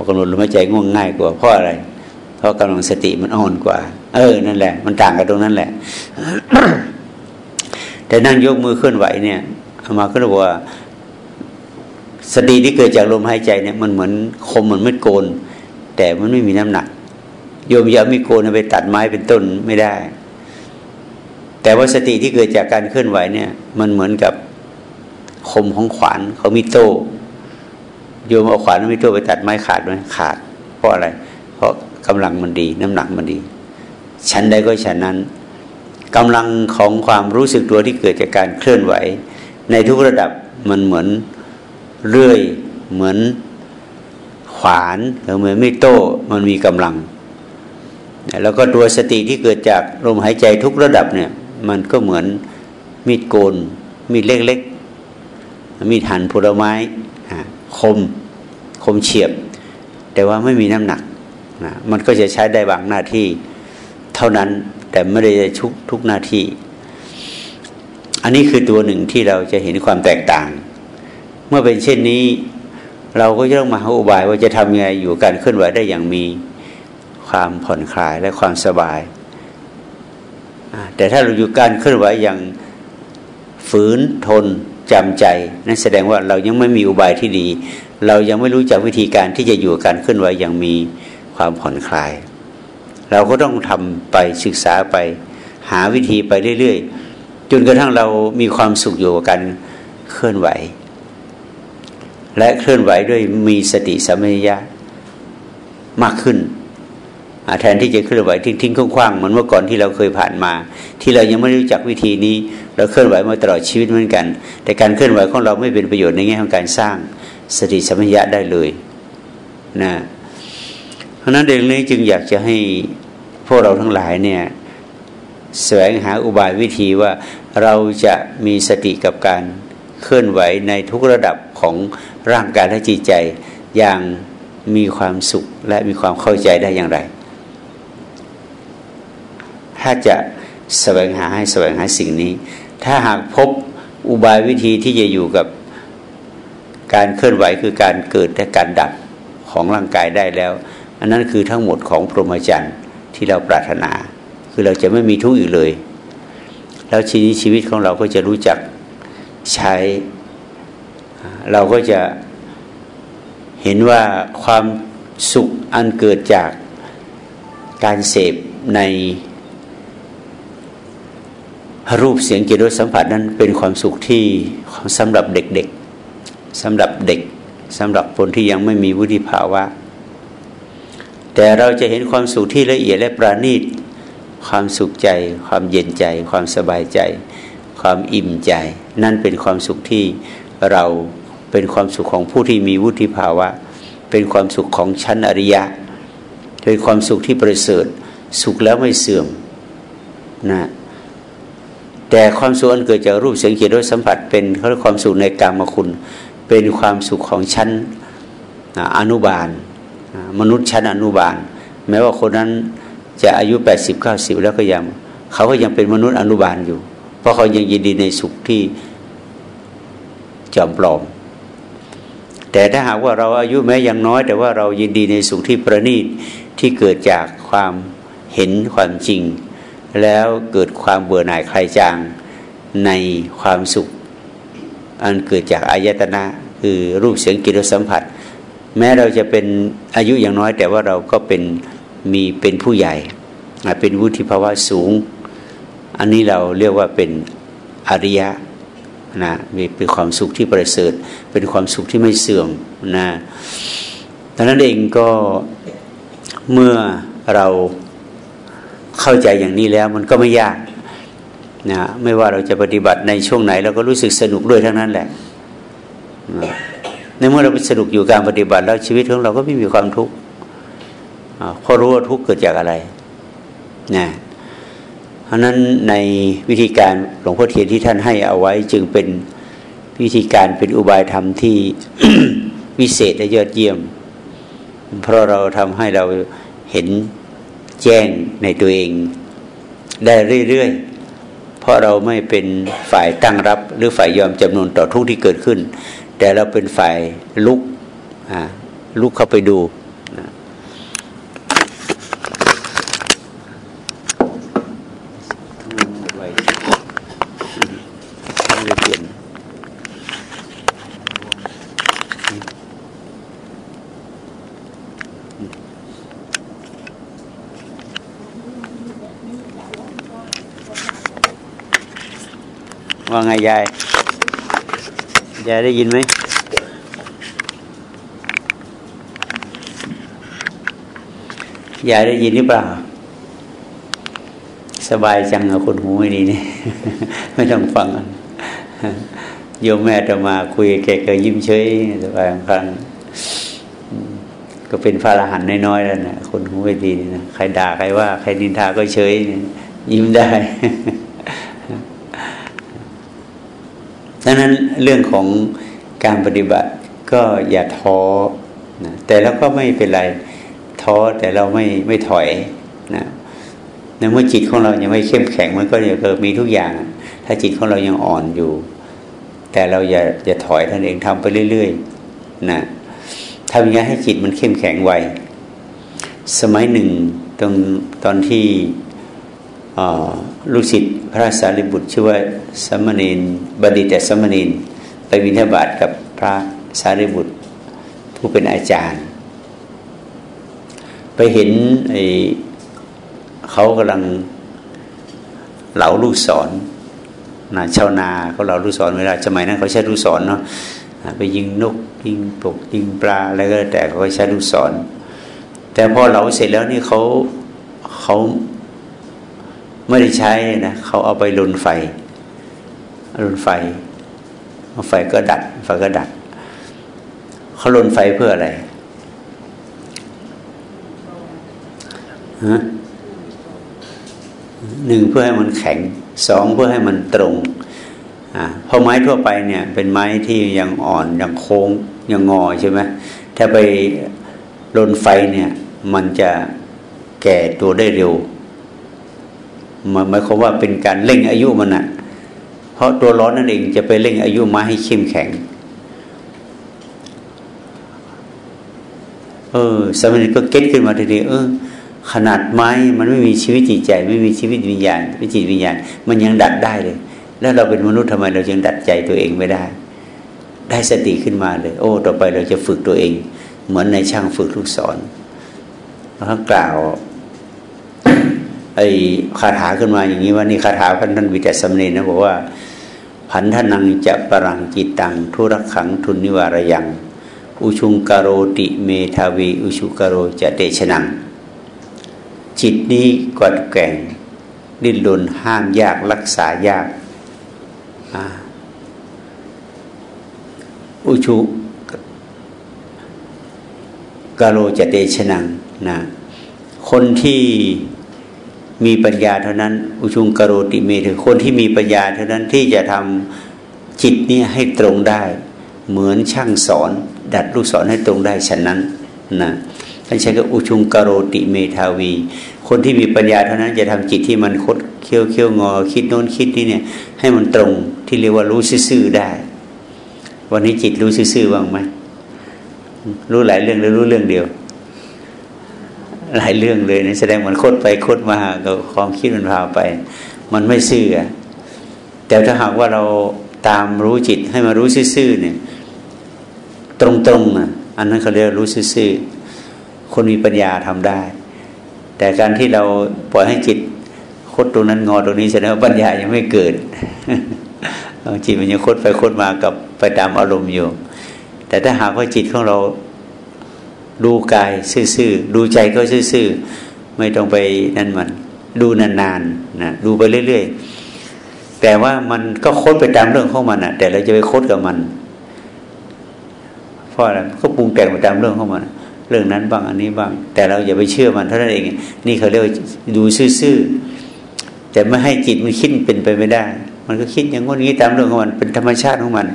กำหนดลมหายใจง่วงง่ายกว่าเพราะอะไร เพราะกำลังสติมันอ่อนกว่า เออ นั่นแหละ มันต่างกันตรงนั้นแหละ แต่นั่งยกมือเคลื่อนไหวเนี่ยมาก็บอกว่าสติที่เกิดจากลมหายใจเนี่ยมันเหมือนคมเหมือนม็ดโกน แต่มันไม่มีน้ำหนัก โยมยามีโกนไปตัดไม้เป็นต้นไม่ได้ แต่ว่าสติที่เกิดจากการเคลื่อนไหวเนี่ย มันเหมือนกับคมของขวานเขามีโต้โยมเอาขวานมีโต้ไปตัดไม้ขาดไหมขาด เพราะอะไร เพราะกำลังมันดี น้ำหนักมันดีชั้นใดก็ชั้นนั้นกำลังของความรู้สึกตัวที่เกิดจากการเคลื่อนไหว ในทุกระดับมันเหมือนเรื่อยเหมือนขวานหรือเหมือนไม่โต้มันมีกำลัง แล้วก็ตัวสติที่เกิดจากลมหายใจทุกระดับเนี่ย มันก็เหมือนมีดโกน มีดเล็กๆ มีดหั่นผลไม้คม คมเฉียบ แต่ว่าไม่มีน้ำหนัก นะมันก็จะใช้ได้บางหน้าที่เท่านั้นแต่ไม่ได้ทุกทุกหน้าที่ อันนี้คือตัวหนึ่งที่เราจะเห็นความแตกต่าง เมื่อเป็นเช่นนี้ เราก็จะต้องมาหาอุบายว่าจะทำยังไงอยู่การเคลื่อนไหวได้อย่างมีความผ่อนคลายและความสบาย แต่ถ้าเราอยู่การเคลื่อนไหวอย่างฝืนทนจำใจ นั่นแสดงว่าเรายังไม่มีอุบายที่ดี เรายังไม่รู้จักวิธีการที่จะอยู่การเคลื่อนไหวอย่างมี ความผ่อนคลาย เราก็ต้องทำไปศึกษาไปหาวิธีไปเรื่อยๆ จนกระทั่งเรามีความสุขอยู่กับการเคลื่อนไหว และเคลื่อนไหวด้วยมีสติสัมปชัญญะมากขึ้นแทนที่จะเคลื่อนไหวทิ้งๆคว่างๆเหมือนเมื่อก่อนที่เราเคยผ่านมา ที่เรายังไม่รู้จักวิธีนี้ เราเคลื่อนไหวมาตลอดชีวิตเหมือนกัน แต่การเคลื่อนไหวของเราไม่เป็นประโยชน์ในแง่ของการสร้างสติสัมปชัญญะได้เลยนะ ราะนั้นเรื่องนี้จึงอยากจะให้พวกเราทั้งหลายเนี่ยแสวงหาอุบายวิธีว่าเราจะมีสติกับการเคลื่อนไหวในทุกระดับของร่างกายและจิตใจอย่างมีความสุขและมีความเข้าใจได้อย่างไร ถ้าจะแสวงหาให้แสวงหาสิ่งนี้ ถ้าหากพบอุบายวิธีที่จะอยู่กับการเคลื่อนไหวคือการเกิดและการดับของร่างกายได้แล้ว อันนั้นคือทั้งหมดของพรหมจรรย์ที่เราปรารถนา คือเราจะไม่มีทุกข์อีกเลย แล้วชีวิตชีวิตของเราก็จะรู้จักใช้ เราก็จะเห็นว่าความสุขอันเกิดจากการเสพในรูปเสียงกลิ่นรสสัมผัสนั้นเป็นความสุขที่สำหรับเด็กๆสำหรับเด็กสำหรับคนที่ยังไม่มีวุฒิภาวะ แต่เราจะเห็นความสุขที่ละเอียดและประณีต ความสุขใจ ความเย็นใจ ความสบายใจ ความอิ่มใจ นั่นเป็นความสุขที่เราเป็นความสุขของผู้ที่มีวุฒิภาวะ เป็นความสุขของชั้นอริยะ เป็นความสุขที่ประเสริฐสุขแล้วไม่เสื่อมนะแต่ความสุขอันเกิดจากรูปเสียงกลิ่นรสสัมผัส เป็นเขาเรียกความสุขในกามคุณ เป็นความสุขของชั้นอนุบาล นุษย์ชั้นอนุบาล แม้ว่าคนนั้นจะอายุแปดสิบเก้าสิบแล้วก็ยังเขาก็ยังเป็นมนุษย์อนุบาลอยู่ เพราะเขายังยินดีในสุขที่จอมปลอม แต่ถ้าหากว่าเราอายุแม้ยังน้อย แต่ว่าเรายินดีในสุขที่ประณีตที่เกิดจากความเห็นความจริง แล้วเกิดความเบื่อหน่ายคลายจางในความสุข อันเกิดจากอายตนะคือรูปเสียงกลิ่นรสสัมผัส แม้เราจะเป็นอายุอย่างน้อย แต่ว่าเราก็เป็นมีเป็นผู้ใหญ่ เป็นวุฒิภาวะสูง อันนี้เราเรียกว่าเป็นอริยะนะมีเป็นความสุขที่ประเสริฐ เป็นความสุขที่ไม่เสื่อมนะดังนั้นเองก็เมื่อเราเข้าใจอย่างนี้แล้วมันก็ไม่ยากนะไม่ว่าเราจะปฏิบัติในช่วงไหนเราก็รู้สึกสนุกด้วยทั้งนั้นแหละ ในเมื่อเราไปสนุกอยู่การปฏิบัติแล้วชีวิตของเราก็ไม่มีความทุกข์เพราะรู้ว่าทุกข์เกิดจากอะไรนะเพราะนั้นในวิธีการหลวงพ่อเทียนที่ท่านให้เอาไว้ จึงเป็นวิธีการเป็นอุบายธรรมที่วิเศษและยอดเยี่ยม เพราะเราทำให้เราเห็นแจ้งในตัวเอง ได้เรื่อยๆ เพราะเราไม่เป็นฝ่ายตั้งรับหรือฝ่ายยอมจำนวนต่อทุกที่เกิดขึ้น แต่เราเป็นฝ่ายลุกลุกเข้าไปดูว่าไงยาย ยายได้ยินไหมยายได้ยินหรือเปล่า สบายจังเอาคนหูไม่ดีนี่ ไม่ต้องฟังโยมแม่จะมาคุยแกก็ยิ้มเฉยสบายฟังก็เป็นพระอรหันต์น้อยๆแล้วนะคนหูไม่ดีนะใครด่าใครว่า ใครดินทาก็เฉยยิ้มได้ ดังนั้นเรื่องของการปฏิบัติก็อย่าท้อนะแต่แล้วก็ไม่เป็นไรท้อแต่เราไม่ไม่ถอยนะในเมื่อจิตของเรายังไม่เข้มแข็งมันก็จะเกิดมีทุกอย่าง ถ้าจิตของเรายังอ่อนอยู่ แต่เราอย่าอย่าถอยท่านเองทำไปเรื่อยๆนะทำยังไงให้จิตมันเข้มแข็งไวสมัยหนึ่งตรงตอนที่ ลูกศิษย์พระสารีบุตรชื่อว่าสมณีนบดิตสมณีนไปวินทบาทกับพระสารีบุตร ผู้เป็นอาจารย์ ไปเห็นไอ้เขากำลังเหลาลูกศรนะชาวนาเขาเหลาลูกศรเวลาสมัยนั้นเขาใช้ลูกศรเนาะไปยิงนกยิงปกยิงปลาอะไรก็แต่เขาใช้ลูกศร แต่พอเหลาเสร็จแล้วนี่เขาเขา ไม่ได้ใช้นะเขาเอาไปลุนไฟลุนไฟไฟก็ดัดไฟก็ดัดเขาลุนไฟเพื่ออะไรฮะหนึ่งเพื่อให้มันแข็งสองเพื่อให้มันตรงอ่าเพราะไม้ทั่วไปเนี่ย เป็นไม้ที่ยังอ่อนยังโค้งยังงอใช่ไหมถ้าไปลนไฟเนี่ย มันจะแก่ตัวได้เร็ว หมายความว่าเป็นการเร่งอายุมันนะเพราะตัวร้อนนั่นเองจะไปเร่งอายุไม้ให้เข้มแข็ง เออสมัยก็เก็ตขึ้นมาทีเดียวเออ ขนาดไม้มันไม่มีชีวิตจิตใจ ไม่มีชีวิตวิญญาณวิจิตวิญญาณ มันยังดัดได้เลย แล้วเราเป็นมนุษย์ทำไมเรายังดัดใจตัวเองไม่ได้ ได้สติขึ้นมาเลย โอ้ ต่อไปเราจะฝึกตัวเอง เหมือนในช่างฝึกลูกศรแล้วกล่าว ไอ้คาถาขึ้นมาอย่างนี้ว่านี่คาถาพันท่านวิจัยสมณีนะบอกว่า พันธนังจะปรังจิตตังทุรขังทุนนิวารยังอุชุงกโรติเมทาวีอุชุกโรจะเตชนัง จิตนี้กดแก่ง ดิ้นรนห้ามยากรักษายากอุชุกโรจะเตชนังนะคนที่ มีปัญญาเท่านั้น อุชุงกโรติเมถือคนที่มีปัญญาเท่านั้นที่จะทำจิตนี้ให้ตรงได้ เหมือนช่างสอน ดัดลูกศรให้ตรงได้ฉะนั้นนะท่านใช้ก็อุชุงกโรติเมทาวี คนที่มีปัญญาเท่านั้น จะทำจิตที่มันคดเคี้ยวเคี้ยวงอ คิดโน้นคิดนี่เนี่ย ให้มันตรงที่เรียกว่ารู้ซื่อได้ วันนี้จิตรู้ซื่อบ้างไหมรู้หลายเรื่องหรือรู้เรื่องเดียว หลายเรื่องเลยนะแสดงมันคดไปโคดมาก็ความคิดมันพาไป มันไม่ซื่อแต่ถ้าหากว่าเราตามรู้จิตให้มารู้ซื่อเนี่ย ตรงๆอะอันนั้นเขาเรียกรู้ซื่อคนมีปัญญาทำได้ แต่การที่เราปล่อยให้จิตโคดตรงนั้นงอตรงนี้แสดงว่าปัญญายังไม่เกิดจิตมันยังโคดไปโคดมากับไปตามอารมณ์อยู่ แต่ถ้าหากว่าจิตของเรา ดูกายซื่อๆดูใจก็ซื่อๆไม่ต้องไปนั่นมัน ดูนานๆนะดูไปเรื่อย ๆ แต่ว่ามันก็คดไปตามเรื่องของมันอะแต่เราจะไปคดกับมันเพราะอะไรก็ปรุงแต่งไปตามเรื่องของมันเรื่องนั้นบ้างอันนี้บ้าง แต่เราอย่าไปเชื่อมันเท่านั้นเอง นี่เขาเรียกดูซื่อๆแต่ไม่ให้จิตมันคิดเป็นไปไม่ได้ มันก็คิดอย่างงี้ตามเรื่องของมันเป็นธรรมชาติของมัน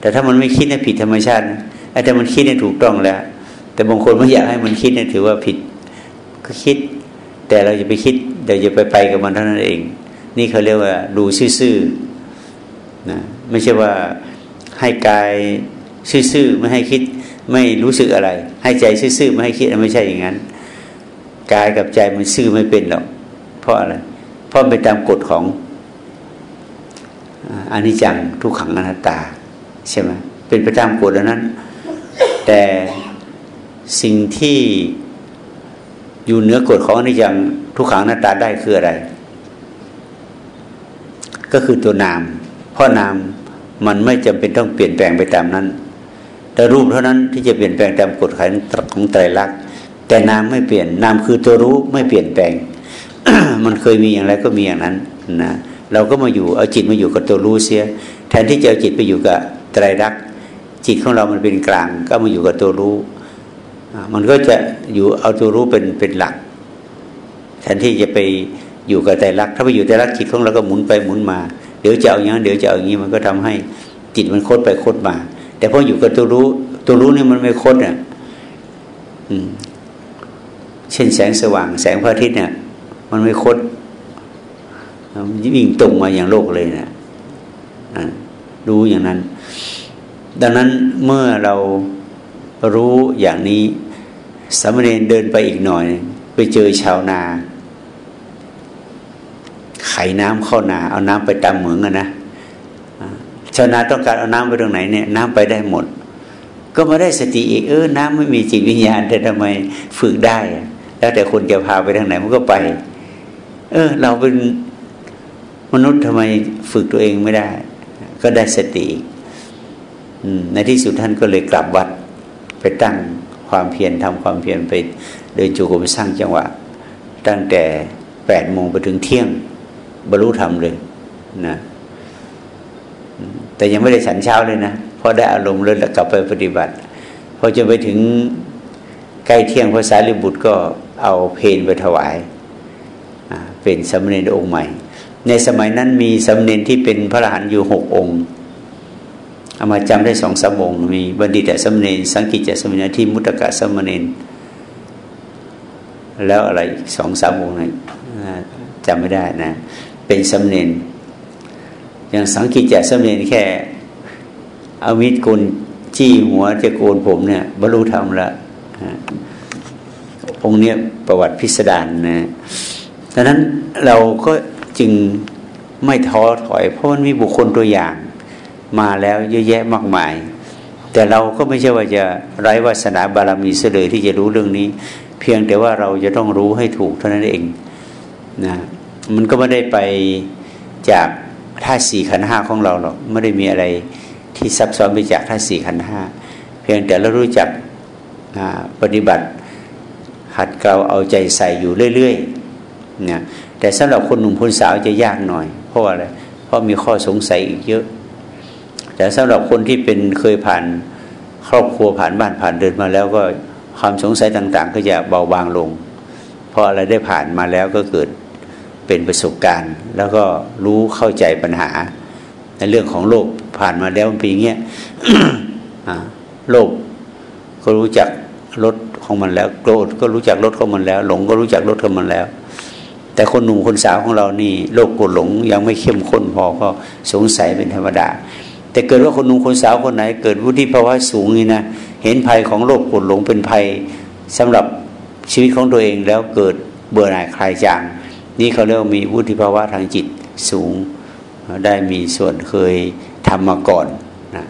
แต่ถ้ามันไม่คิดนี่ผิดธรรมชาตินะแต่มันคิดเนี่ยถูกต้องแล้ว แต่บางคนไม่อยากให้มันคิดเนี่ยถือว่าผิดก็คิด แต่เราจะไปคิดเดี๋ยวจะไปไปกับมันเท่านั้นเอง นี่เขาเรียกว่า ดูซื่อๆนะไม่ใช่ว่าให้กายซื่อๆไม่ให้คิดไม่รู้สึกอะไร ให้ใจซื่อๆไม่ให้คิดไม่ใช่อย่างนั้นกายกับใจมันซื่อไม่เป็นหรอกเพราะอะไรเพราะไปตามกฎของอนิจจังทุกขังอนัตตา ใช่ไหมเป็นไปตามกฎนั้น แต่ สิ่งที่อยู่เหนือกฎของอนิจจังทุกขังนัตตาได้คืออะไร ก็คือตัวนาม เพราะนามมันไม่จำเป็นต้องเปลี่ยนแปลงไปตามนั้น แต่รูปเท่านั้นที่จะเปลี่ยนแปลงตามกฎของไตรลักษณ์แต่นามไม่เปลี่ยนนามคือตัวรู้ไม่เปลี่ยนแปลง มันเคยมีอย่างไรก็มีอย่างนั้นนะเราก็มาอยู่เอาจิตมาอยู่กับตัวรู้เสีย แทนที่จะเอาจิตไปอยู่กับไตรลักษณ์จิตของเรามันเป็นกลาง ก็มาอยู่กับตัวรู้ มันก็จะอยู่เอาตัวรู้เป็นเป็นหลักแทนที่จะไปอยู่กับไตรลักถ้าไปอยู่ไตรลักจิตของเราก็หมุนไปหมุนมา เดี๋ยวจะเอาอย่างนั้นเดี๋ยวจะเอาอย่างนี้มันก็ทำให้จิตมันโคตรไปโคตรมา แต่พออยู่กับตัวรู้ ตัวรู้นี่มันไม่โคดอะเช่นแสงสว่าง แสงพระอาทิตย์เนี่ย มันไม่โคดวิ่งตรงมาอย่างโลกเลยเนะรู้อย่างนั้น ดังนั้นเมื่อเรา รู้อย่างนี้สามเณรเดินไปอีกหน่อย ไปเจอชาวนา ไขน้ำเข้านา เอาน้ำไปตามเหมืองอะนะชาวนาต้องการเอาน้ำไปตรงไหนเนี่ย น้ำไปได้หมด ก็มาได้สติอีกเออ น้ำไม่มีจิตวิญญาณแต่ทำไมฝึกได้ แล้วแต่คนจะพาไปทางไหนมันก็ไป เออ เราเป็นมนุษย์ทำไมฝึกตัวเองไม่ได้ ก็ได้สติในที่สุดท่านก็เลยกลับวัด ไปตั้งความเพียรทำความเพียรไปเดินจูกรมสร้างจังหวะ ตั้งแต่แปดโมงไปถึงเที่ยงบรรลุธรรมเลยนะแต่ยังไม่ได้ฉันเช้าเลยนะพราะได้อารมณ์เลยแล้วกลับไปปฏิบัติพอจะไปถึงใกล้เที่ยงพระสารีบุตรก็เอาเพนไปถวายเป็นสมณีองค์ใหม่ ในสมัยนั้นมีสมณีที่เป็นพระอรหันต์อยู่หกองค์ เอามาจำได้สองสามองมีบัณฑิตสมณีสังกิจสมณีที่มุตตะสมณีแล้วอะไรสองสามองค์นะจำไม่ได้นะ เป็นสมณีอย่างสังกิจจะสำเร็จแค่เอามิดกุลจี้หัวจะโกนผมเนี่ยบรรลุธรรมละองค์เนี้ยประวัติพิสดารนะดังนั้นเราก็จึงไม่ท้อถอยเพราะมันมีบุคคลตัวอย่าง มาแล้วเยอะแยะมากมาย แต่เราก็ไม่ใช่ว่าจะไร้วาสนาบารมีเสเลยที่จะรู้เรื่องนี้ เพียงแต่ว่าเราจะต้องรู้ให้ถูกเท่านั้นเองนะมันก็ไม่ได้ไปจากธาสี่ขันห้าของเราหรอกไม่ได้มีอะไรที่ซับซ้อนไปจากธาสี่ขันห้าเพียงแต่เรารู้จักปฏิบัติ หัดเกลาเอาใจใส่อยู่เรื่อยๆนะแต่สำหรับคนหนุ่มคนสาวจะยากหน่อย เพราะอะไรเพราะมีข้อสงสัยอีกเยอะ แต่สำหรับคนที่เป็นเคยผ่านครอบครัวผ่านบ้านผ่านเดินมาแล้วก็ความสงสัยต่าง ๆ ก็จะเบาบางลงเพราะอะไรได้ผ่านมาแล้วก็เกิดเป็นประสบการณ์ แล้วก็รู้เข้าใจปัญหา ในเรื่องของโลกผ่านมาแล้วปีเงี้ยโลกก็รู้จักรถของมันแล้วโกรธก็รู้จักรถของมันแล้ว หลงก็รู้จักรถของมันแล้ว แต่คนหนุ่มคนสาวของเรานี่ โลกกดหลงยังไม่เข้มข้นพอก็สงสัยเป็นธรรมดา แต่เกิดว่าคนหนุ่มคนสาวคนไหน เกิดวุฒิภาวะสูงนี่นะเห็นภัยของโลกกดหลงเป็นภัยสำหรับชีวิตของตัวเองแล้วเกิดเบื่อหน่ายคลายจาง นี่เขาเรียกมีวุฒิภาวะทางจิตสูงได้มีส่วนเคยทำมาก่อนนะ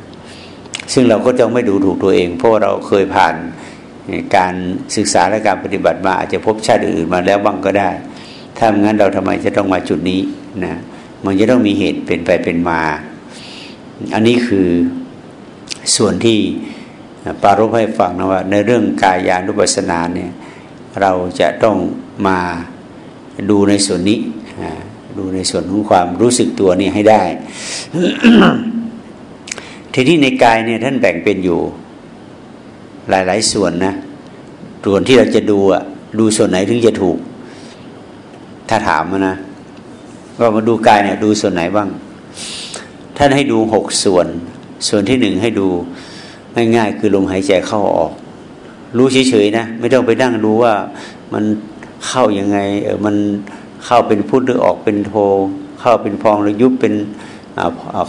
ซึ่งเราก็จะไม่ดูถูกตัวเอง เพราะเราเคยผ่านการศึกษาและการปฏิบัติมาอาจจะพบชาติอื่นมาแล้วบ้างก็ได้ ถ้าไม่งั้นเราทำไมจะต้องมาจุดนี้นะมันจะต้องมีเหตุเป็นไปเป็นมา อันนี้คือส่วนที่ปารบให้ฟังนะว่า ในเรื่องกายานุปัสสนาเนี่ยเราจะต้องมาดูในส่วนนี้ดูในส่วนของความรู้สึกตัวนี่ให้ได้ ทีนี้ในกายเนี่ยท่านแบ่งเป็นอยู่หลาย ๆ ส่วนนะส่วนที่เราจะดูอะดูส่วนไหนถึงจะถูก ถ้าถามนะว่ามาดูกายเนี่ยดูส่วนไหนบ้าง ท่านให้ดูหกส่วน ส่วนที่หนึ่งให้ดูง่ายๆคือลมหายใจเข้าออก รู้เฉยๆนะ ไม่ต้องไปนั่งดูว่ามันเข้ายังไงเออมันเข้าเป็นพุทธหรือออกเป็นโท เข้าเป็นพองหรือยุบเป็น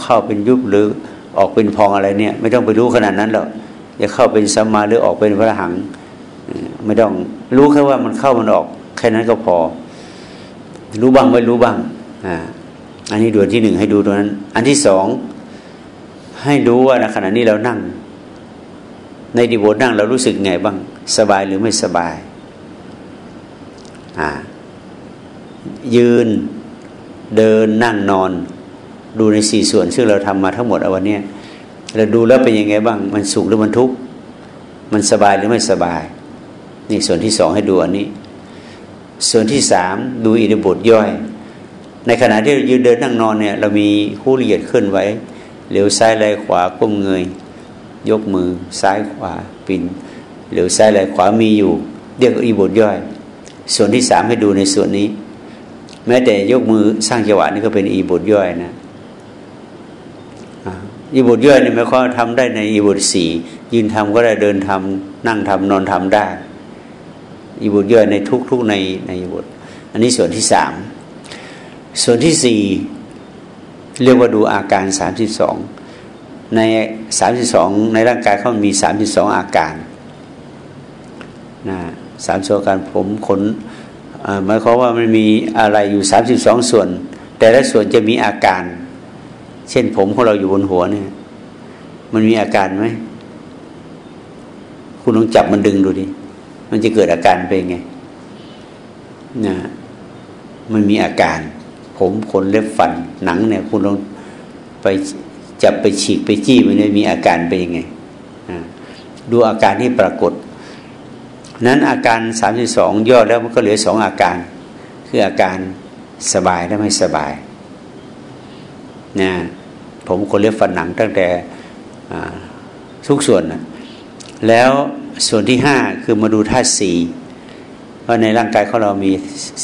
เข้าเป็นยุบหรือออกเป็นพองอะไรเนี่ย ไม่ต้องไปรู้ขนาดนั้นหรอกจะเข้าเป็นสัมมาหรือออกเป็นพระหัง ไม่ต้องรู้แค่ว่ามันเข้ามันออก แค่นั้นก็พอ รู้บ้างไม่รู้บ้างอ่า อันนี้ดวนที่หนึ่งให้ดูตัวนั้น อันที่สองให้รู้ว่าขณะนี้เรานั่ง ในดิบนั่งเรารู้สึกไงบ้าง สบายหรือไม่สบาย อ่า ยืนเดินนั่งนอน ดูในสี่ส่วน ซึ่งเราทำมาทั้งหมดเอาวันนี้เราดูแล้วเป็นยังไงบ้าง มันสุขหรือมันทุกข์มันสบายหรือไม่สบาย นี่ส่วนที่สองให้ดูอันนี้ ส่วนที่สามดูอิริบทย่อย ในขณะที่เรายืนเดินนั่งนอนเนี่ยเรามีคู่ละเอียดเคลื่อนไว้เหลวซ้ายไหลขวาก้มเงย ยกมือซ้ายขวาปินเหลวซ้ายไหลขวามีอยู่เรียกอิริบทย่อย ส่วนที่สามให้ดูในส่วนนี้ แม้แต่ยกมือสร้างจังหวะนี่ก็เป็นอีบทย่อยนะอีบทย่อยนี่หมายความทำได้ในอีบทสี่ยืนทำก็ได้เดินทำนั่งทำนอนทำได้อีบทย่อยในทุกทุกในในอีบทอันนี้ส่วนที่สาม ส่วนที่สี่เรียกว่าดูอาการสามสิบสองในสามสิบสองในร่างกายเขามีสามสิบสองอาการนะสามส่วนการผมขนหมายความว่ามันมีอะไรอยู่สามสิบสองส่วน แต่ละส่วนจะมีอาการ เช่นผมของเราอยู่บนหัวเนี่ย มันมีอาการไหมคุณลองจับมันดึงดูดิมันจะเกิดอาการเป็นไงนะมันมีอาการ ผมขนเล็บฟันหนังเนี่ย คุณลองไปจับไปฉีกไปจี้มันเนี่ยมีอาการเป็นยังไงดูอาการที่ปรากฏ นั้นอาการสามสิบสองย่อแล้วมันก็เหลือสองอาการ คืออาการสบายและไม่สบายนะผมคนเรียกฟันหนังตั้งแต่ทุกส่วนนะแล้วส่วนที่ห้าคือมาดูธาตุสี่ว่าในร่างกายของเรามี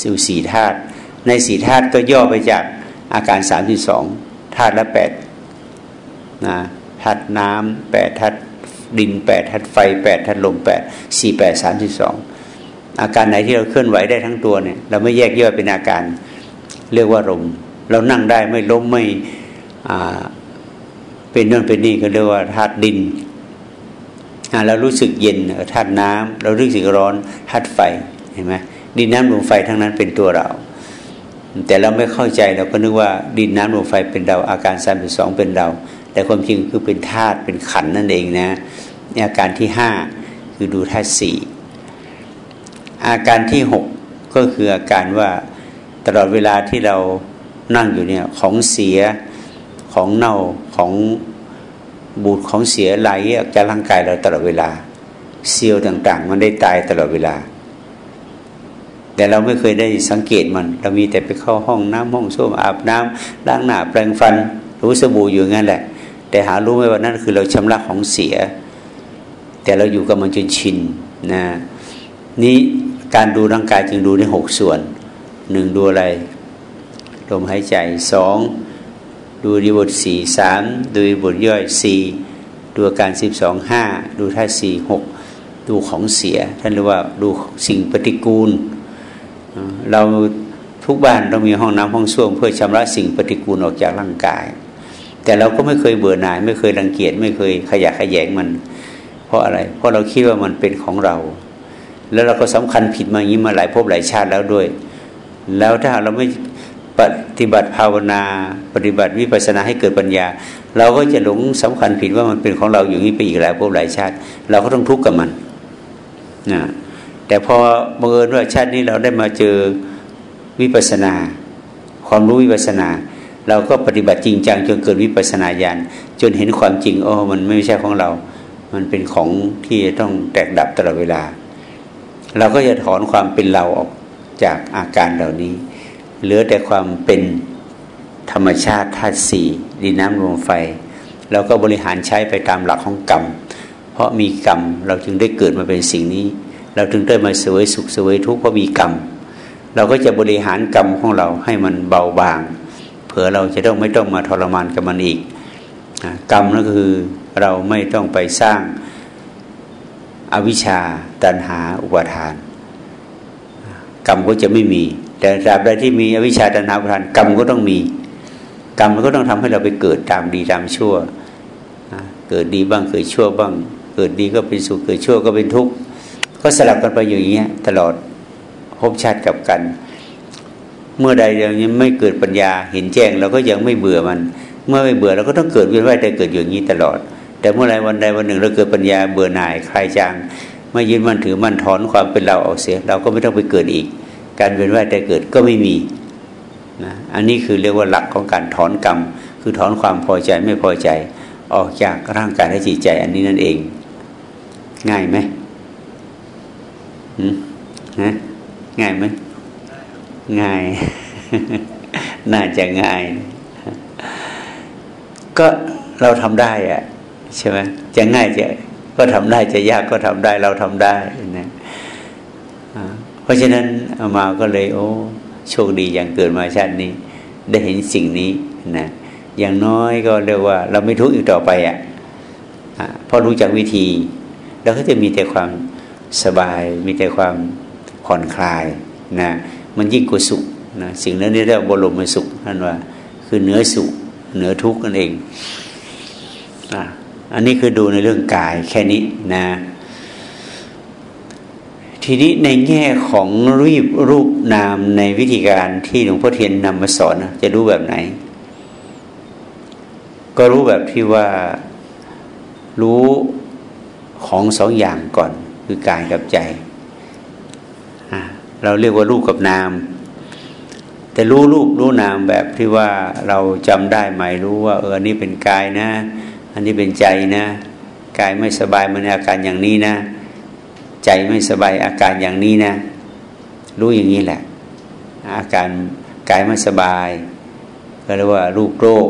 สิสี่ธาตุ ในสี่ธาตุก็ย่อไปจากอาการสามสิบสองธาตุละแปดนะธาตุน้ำแปดธาตุดินแปดทัดไฟแปดทัดลมแปดสี่แปดสามสิบสองอาการไหนที่เราเคลื่อนไหวได้ทั้งตัวเนี่ยเราไม่แยกย่อยเป็นอาการเรียกว่าลมเรานั่งได้ไม่ล้มไม่เป็นนั่นเป็นนี่ก็เรียกว่าธาตุดินเรารู้สึกเย็นธาตุน้ำเรารู้สึกร้อนธาตุไฟเห็นไหมดินน้ำลมไฟทั้งนั้นเป็นตัวเรา แต่เราไม่เข้าใจเราก็นึกว่าดินน้ำลมไฟเป็นเราอาการสามสิบสองเป็นเรา แต่ความจริงคือเป็นธาตุเป็นขันนั่นเองนะอาการที่ห้าคือดูธาตุสี่อาการที่หกก็คืออาการว่าตลอดเวลาที่เรานั่งอยู่เนี่ยของเสียของเน่าของบูดของเสียไหลออกจากร่างกายเราตลอดเวลาเซลล์ต่างๆ มันได้ตายตลอดเวลา แต่เราไม่เคยได้สังเกตมัน เรามีแต่ไปเข้าห้องน้ำห้องส้วมอาบน้ำล้างหน้าแปรงฟัน รู้สบู่อยู่งั้นแหละ แต่หารู้ไหมว่านั่นคือเราชำระของเสีย แต่เราอยู่กับมันจนชินนะนี่การดูร่างกายจึงดูในหกส่วนหนึ่งดูอะไรลมหายใจสองดูดีบทสี่สามดูบทย่อยสี่ดูอาการสิบสองห้าดูท่าสี่หกดูของเสีย ท่านเรียกว่าดูสิ่งปฏิกูล เราทุกบ้านต้องมีห้องน้ำห้องส้วมเพื่อชำระสิ่งปฏิกูลออกจากร่างกาย แต่เราก็ไม่เคยเบื่อหน่าย ไม่เคยรังเกียจไม่เคยขยะขยงมัน เพราะอะไร เพราะเราคิดว่ามันเป็นของเรา แล้วเราก็สำคัญผิดมาอย่างนี้มาหลายภพหลายชาติแล้วด้วย แล้วถ้าเราไม่ปฏิบัติภาวนา ปฏิบัติวิปัสสนาให้เกิดปัญญา เราก็จะหลงสำคัญผิดว่ามันเป็นของเราอยู่นี้ไปอีกหลายภพหลายชาติ เราก็ต้องทุกข์กับมันนะ แต่พอบังเอิญว่าชาตินี้เราได้มาเจอวิปัสนา ความรู้วิปัสนา เราก็ปฏิบัติจริงจังจนเกิดวิปัสนาญาณจนเห็นความจริงโอ้มันไม่ใช่ของเรา มันเป็นของที่ต้องแตกดับตลอดเวลา เราก็จะถอนความเป็นเราออกจากอาการเหล่านี้ เหลือแต่ความเป็นธรรมชาติธาตุสี่ดินน้ำลมไฟเราก็บริหารใช้ไปตามหลักของกรรม เพราะมีกรรมเราจึงได้เกิดมาเป็นสิ่งนี้ เราจึงได้มาเสวยสุขเสวยทุกข์เพราะมีกรรม เราก็จะบริหารกรรมของเราให้มันเบาบาง เผื่อเราจะต้องไม่ต้องมาทรมานกับมันอีกกรรมนั่นคือเราไม่ต้องไปสร้างอวิชชาตันหาอุปาทาน กรรมก็จะไม่มี แต่ตราบใดที่มีอวิชชาตันหาอุปาทาน กรรมก็ต้องมี กรรมมันก็ต้องทำให้เราไปเกิดตามดีตามชั่ว เกิดดีบ้างเกิดชั่วบ้าง เกิดดีก็เป็นสุขเกิดชั่วก็เป็นทุกข์ ก็สลับกันไปอย่างนี้ตลอดพบชาติกับกัน เมื่อใดเรายังไม่เกิดปัญญาเห็นแจ้งเราก็ยังไม่เบื่อมัน เมื่อไม่เบื่อเราก็ต้องเกิดเวียนว่ายแต่เกิดอย่างนี้ตลอด แต่เมื่อไรวันใดวันหนึ่งเราเกิดปัญญาเบื่อหน่ายคลายจางไม่ยืนมันถือมันถอนความเป็นเราออกเสีย เราก็ไม่ต้องไปเกิดอีก การเวียนว่ายแต่เกิดก็ไม่มีนะอันนี้คือเรียกว่าหลักของการถอนกรรม คือถอนความพอใจไม่พอใจ ออกจากร่างกายและจิตใจ อันนี้นั่นเอง ง่ายไหม อืมนะง่ายไหมง่าย น่าจะง่าย ก็เราทำได้อะใช่ไหมจะง่ายจะก็ทำได้จะยากก็ทำได้เราทำได้นะเพราะฉะนั้นอามาก็เลย โอ้โชคดีอย่างเกิดมาชาตินี้ ได้เห็นสิ่งนี้นะอย่างน้อยก็เรียกว่า เราไม่ทุกข์อีกต่อไปอะเพราะรู้จักวิธี เราก็จะมีแต่ความ สบายมีแต่ความผ่อนคลายนะมันยิ่งกว่าสุขนะสิ่งนั้นเรียกว่าบรมสุขนั่นว่า คือเนื้อสุขเหนือทุกข์นั่นเองนะอันนี้คือดูในเรื่องกายแค่นี้นะทีนี้ในแง่ของรูปรูปนามในวิธีการที่หลวงพ่อเทียนนำมาสอนจะรู้แบบไหน ก็รู้แบบที่ว่ารู้ของสองอย่างก่อน คือกายกับใจเราเรียกว่ารูปกับนาม แต่รู้รูปรู้นามแบบที่ว่าเราจำได้ไหมรู้ว่า เอออันนี้เป็นกายนะ อันนี้เป็นใจนะ กายไม่สบายมันอาการอย่างนี้นะ ใจไม่สบายอาการอย่างนี้นะ รู้อย่างนี้แหละ อาการกายไม่สบาย ก็เรียกว่ารูปโรค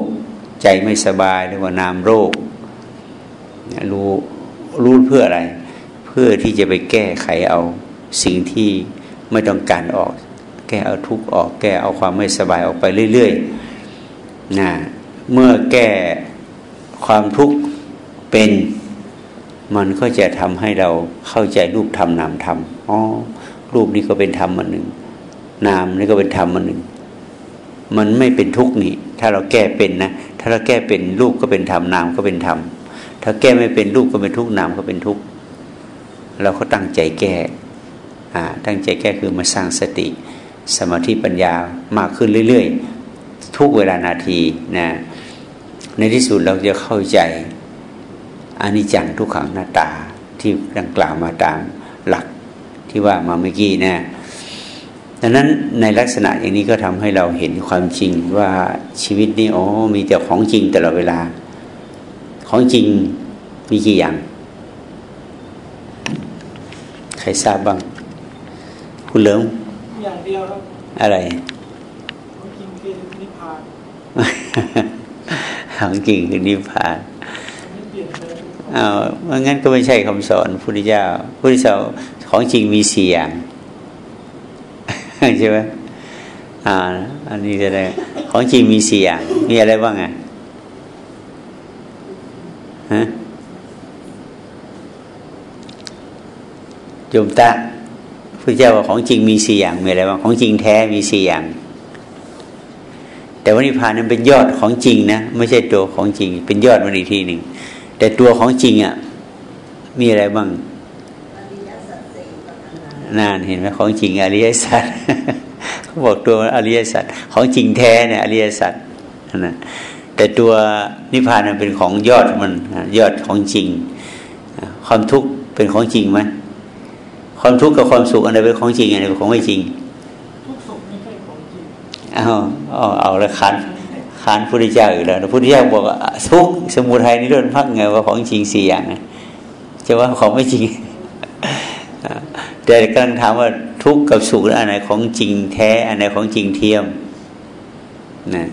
ใจไม่สบายเรียกว่านามโรครู้รู้เพื่ออะไร เพื่อที่จะไปแก้ไขเอาสิ่งที่ไม่ต้องการออก แก้เอาทุกข์ออก แก้เอาความไม่สบายออกไปเรื่อยๆนะเมื่อแก้ความทุกข์เป็นมันก็จะทำให้เราเข้าใจรูปธรรมนามธรรมอ๋อรูปนี้ก็เป็นธรรมอันหนึ่ง นามนี่ก็เป็นธรรมอันหนึ่ง มันไม่เป็นทุกข์นี่ ถ้าเราแก้เป็นนะ ถ้าเราแก้เป็นรูปก็เป็นธรรมนามก็เป็นธรรม ถ้าแก้ไม่เป็นรูปก็เป็นทุกข์นามก็เป็นทุกข์ เราก็ตั้งใจแก้ตั้งใจแก้คือมาสร้างสติ สมาธิปัญญามากขึ้นเรื่อยๆ ทุกเวลานาทีนะในที่สุดเราจะเข้าใจอนิจจังทุกขังหน้าตาที่ดังกล่าวมาตามหลักที่ว่ามาเมื่อกี้นะดังนั้นในลักษณะอย่างนี้ก็ทำให้เราเห็นความจริงว่าชีวิตนี้อ๋อมีแต่ของจริงตลอดเวลา ของจริงมีกี่อย่าง รทราบบ้าง คุณเหลิมอย่างเดียวครับอะไรของจริงคือนิพพานของจริงคือนิพพานอ้าวงั้นก็ไม่ใช่คำสอนพุทธเจ้าพุทธเจ้าของจริงมีสี่อย่างใช่ไหมอ่า อันนี้จะได้ของจริงมีสี่อย่าง มีอะไรบ้างอะฮะ จมตาพุทธเจ้าว่าของจริงมีสี่อย่างมีอะไรบ้างของจริงแท้มีสี่อย่าง แต่ว่านิพพานนั้นเป็นยอดของจริงนะไม่ใช่ตัวของจริง เป็นยอดมันอีกทีหนึ่งแต่ตัวของจริงอะมีอะไรบ้างนานเห็นไหมของจริงอริยสัจเขาบอกตัวอริยสัจของจริงแท้เนี่ยอริยสัจนะแต่ตัวนิพพานมันเป็นของยอดมันยอดของจริง ความทุกข์เป็นของจริงไหม ความทุกข์กับความสุขอะไรเป็นของจริงอะไรเป็นของไม่จริงทุกสุขไม่ใช่ของจริงเอาเอาเอาแล้วคันคันพุทธเจ้าอีกแล้วพุทธเจ้าบอกทุกสมุทัยนิโรธพักไงว่าของจริงสี่อย่างนะจะว่าของไม่จริงแต่กำลังถามว่าทุกข์กับสุขอันไหนของจริงแท้อันไหนของจริงเทียมนะ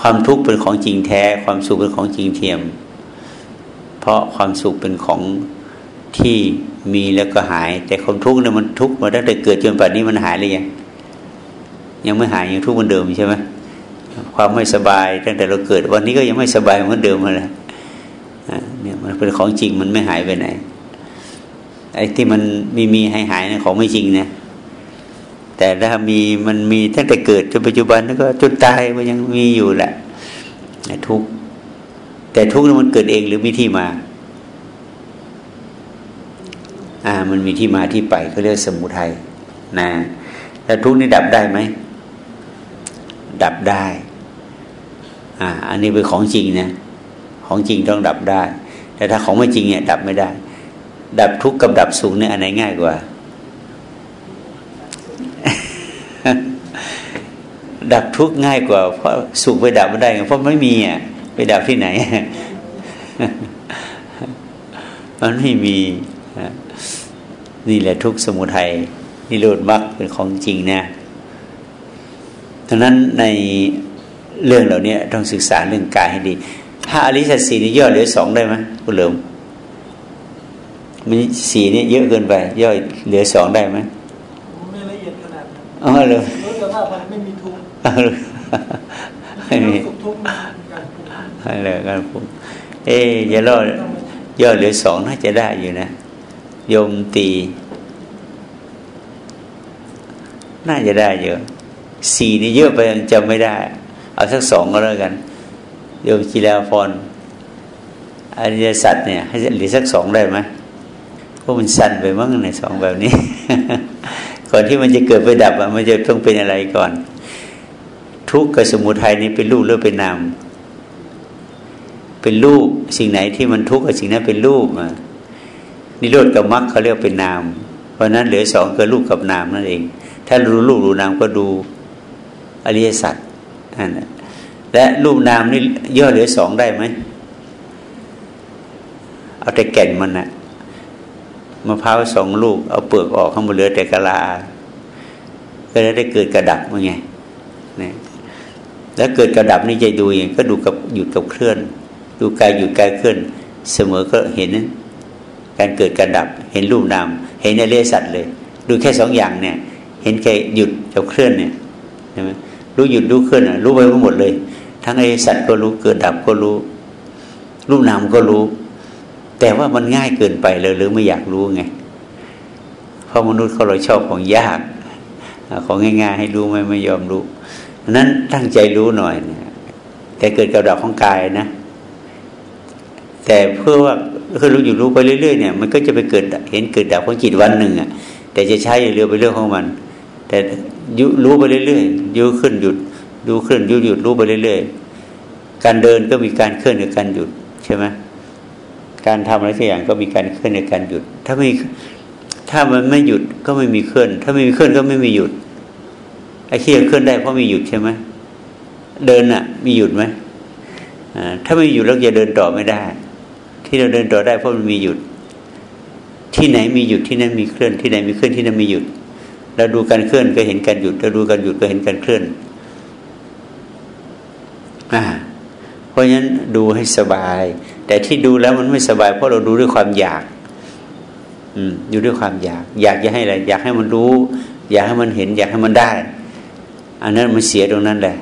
ความทุกข์เป็นของจริงแท้ ความสุขเป็นของจริงเทียม เพราะความสุขเป็นของ ที่มีแล้วก็หาย แต่ความทุกข์เนี่ยมันทุกข์มาตั้งแต่เกิดจนปัจจุบันนี้มันหายเลยยังยังไม่หายยังทุกข์เหมือนเดิมใช่ไหมความไม่สบายตั้งแต่เราเกิด วันนี้ก็ยังไม่สบายเหมือนเดิมเลยเนี่ยมันเป็นของจริงมันไม่หายไปไหนไอ้ที่มันมีมีหายหายนะของไม่จริงนะแต่ถ้ามีมันมีตั้งแต่เกิดจนปัจจุบันแล้วก็จนตายมันยังมีอยู่แหละทุกแต่ทุกนั้นมันเกิดเองหรือมีที่มา อ่า มันมีที่มาที่ไปก็เรียกสมุทัยนะแล้วทุกนี้ดับได้ไหม ดับได้ อ่า อันนี้เป็นของจริงนะ ของจริงต้องดับได้ แต่ถ้าของไม่จริงเนี่ย ดับไม่ได้ ดับทุกข์กับดับสุขเนี่ยอันไหนง่ายกว่า ดับทุกข์ง่ายกว่า เพราะสุขไปดับไม่ได้เพราะไม่มีอะไปดับที่ไหน มันไม่มี นี่แหละทุกสมุทัยนิโรธมรรคเป็นของจริงนะดังนั้นในเรื่องเหล่านี้ต้องศึกษาเรื่องกายให้ดี ถ้าอริสัตสีนี่ย่อเหลือสองได้ไหมคุณเหลิมมันสีนี่เยอะเกินไป ย่อเหลือสองได้ไหมไม่ละเอียดขนาดนั้นอ๋อเลยรู้แต่ว่ามันไม่มีทุกข์ไม่มีทุกข์การปรุงอะไรการปรุงเอ๊ยอย่ารอดย่อเหลือสองน่าจะได้อยู่นะ โยมตี น่าจะได้เยอะสี่นี่เยอะไปจำไม่ได้ เอาสักสองก็แล้วกันโยมกีฬาพรอริยสัจเนี่ยให้หรือสักสองได้ไหมพราะมันสั้นไปมั้งในสองแบบนี้ ก่อนที่มันจะเกิดไปดับอะมันจะต้องเป็นอะไรก่อน ทุกข์กับสมุทัยนี่เป็นรูปหรือเป็นนามเป็นรูปสิ่งไหนที่มันทุกข์กับสิ่งนั้นเป็นรูปอะ นิโรธกับมรรคเขาเรียกเป็นนาม เพราะนั้นเหลือสองคือรูปกับนามนั่นเอง ถ้ารู้รูปรู้นามก็ดูอริยสัจนั่นและรูปนามนี่ย่อเหลือสองได้ไหมเอาแต่แก่นมันนะมะพร้าวสองลูก เอาเปลือกออกข้างบนเหลือแต่กะลา ก็ได้เกิดกระดับมาไงนะแล้วเกิดกระดับนี่จะดูอย่างก็ดูกับหยุดกับเคลื่อน ดูกายหยุดกายเคลื่อน เสมอก็เห็น การเกิดการดับ เห็นรูปนาม เห็นในเรสัตเลย ดูแค่สองอย่างเนี่ย เห็นแค่หยุดกับเคลื่อนเนี่ยใช่ไหมรู้หยุดรู้เคลื่อนรู้ไปหมดเลย ทั้งไอสัตว์ก็รู้เกิดดับก็รู้ รูปนามก็รู้ แต่ว่ามันง่ายเกินไปเลยหรือไม่อยากรู้ไงเพราะมนุษย์เขาเราชอบของยากของง่าย ๆ ให้รู้ไม่ไม่ยอมรู้นั้นตั้งใจรู้หน่อยเนี่ยแต่เกิดกับดับของกายนะ แต่เพื่อว่า คือรู้อยู่รู้ไปเรื่อยๆเนี่ยมันก็จะไปเกิดเห็นเกิดดับของจิตวันหนึ่งอะแต่จะใช้เรือไปเรื่องของมัน แต่ยุรู้ไปเรื่อยๆยุขึ้นหยุดดูขึ้นยุดหยุดรู้ไปเรื่อยๆการเดินก็มีการเคลื่อนกับการหยุดใช่ไหมการทำอะไรสักอย่างก็มีการเคลื่อนในการหยุด ถ้าไม่ถ้ามันไม่หยุดก็ไม่มีเคลื่อน ถ้าไม่มีเคลื่อนก็ไม่มีหยุดไอ้ที่จะเคลื่อนได้เพราะมีหยุดใช่ไหมเดินอะ มีหยุดไหมอ่าถ้าไม่หยุดแล้วจะเดินต่อไม่ได้ ที่เราเดินต่อได้เพราะมันมีหยุด ที่ไหนมีหยุดที่นั่นมีเคลื่อนที่ไหนมีเคลื่อนที่นั่นมีหยุด เราดูการเคลื่อนก็เห็นการหยุด เราดูการหยุดก็เห็นการเคลื่อนอ่าเพราะฉะนั้นดูให้สบาย แต่ที่ดูแล้วมันไม่สบาย เพราะเราดูด้วยความอยาก อืมอยู่ด้วยความอยาก อยากจะให้อะไรอยากให้มันรู้ อยากให้มันเห็น อยากให้มันได้ อันนั้นมันเสียตรงนั้นแหละ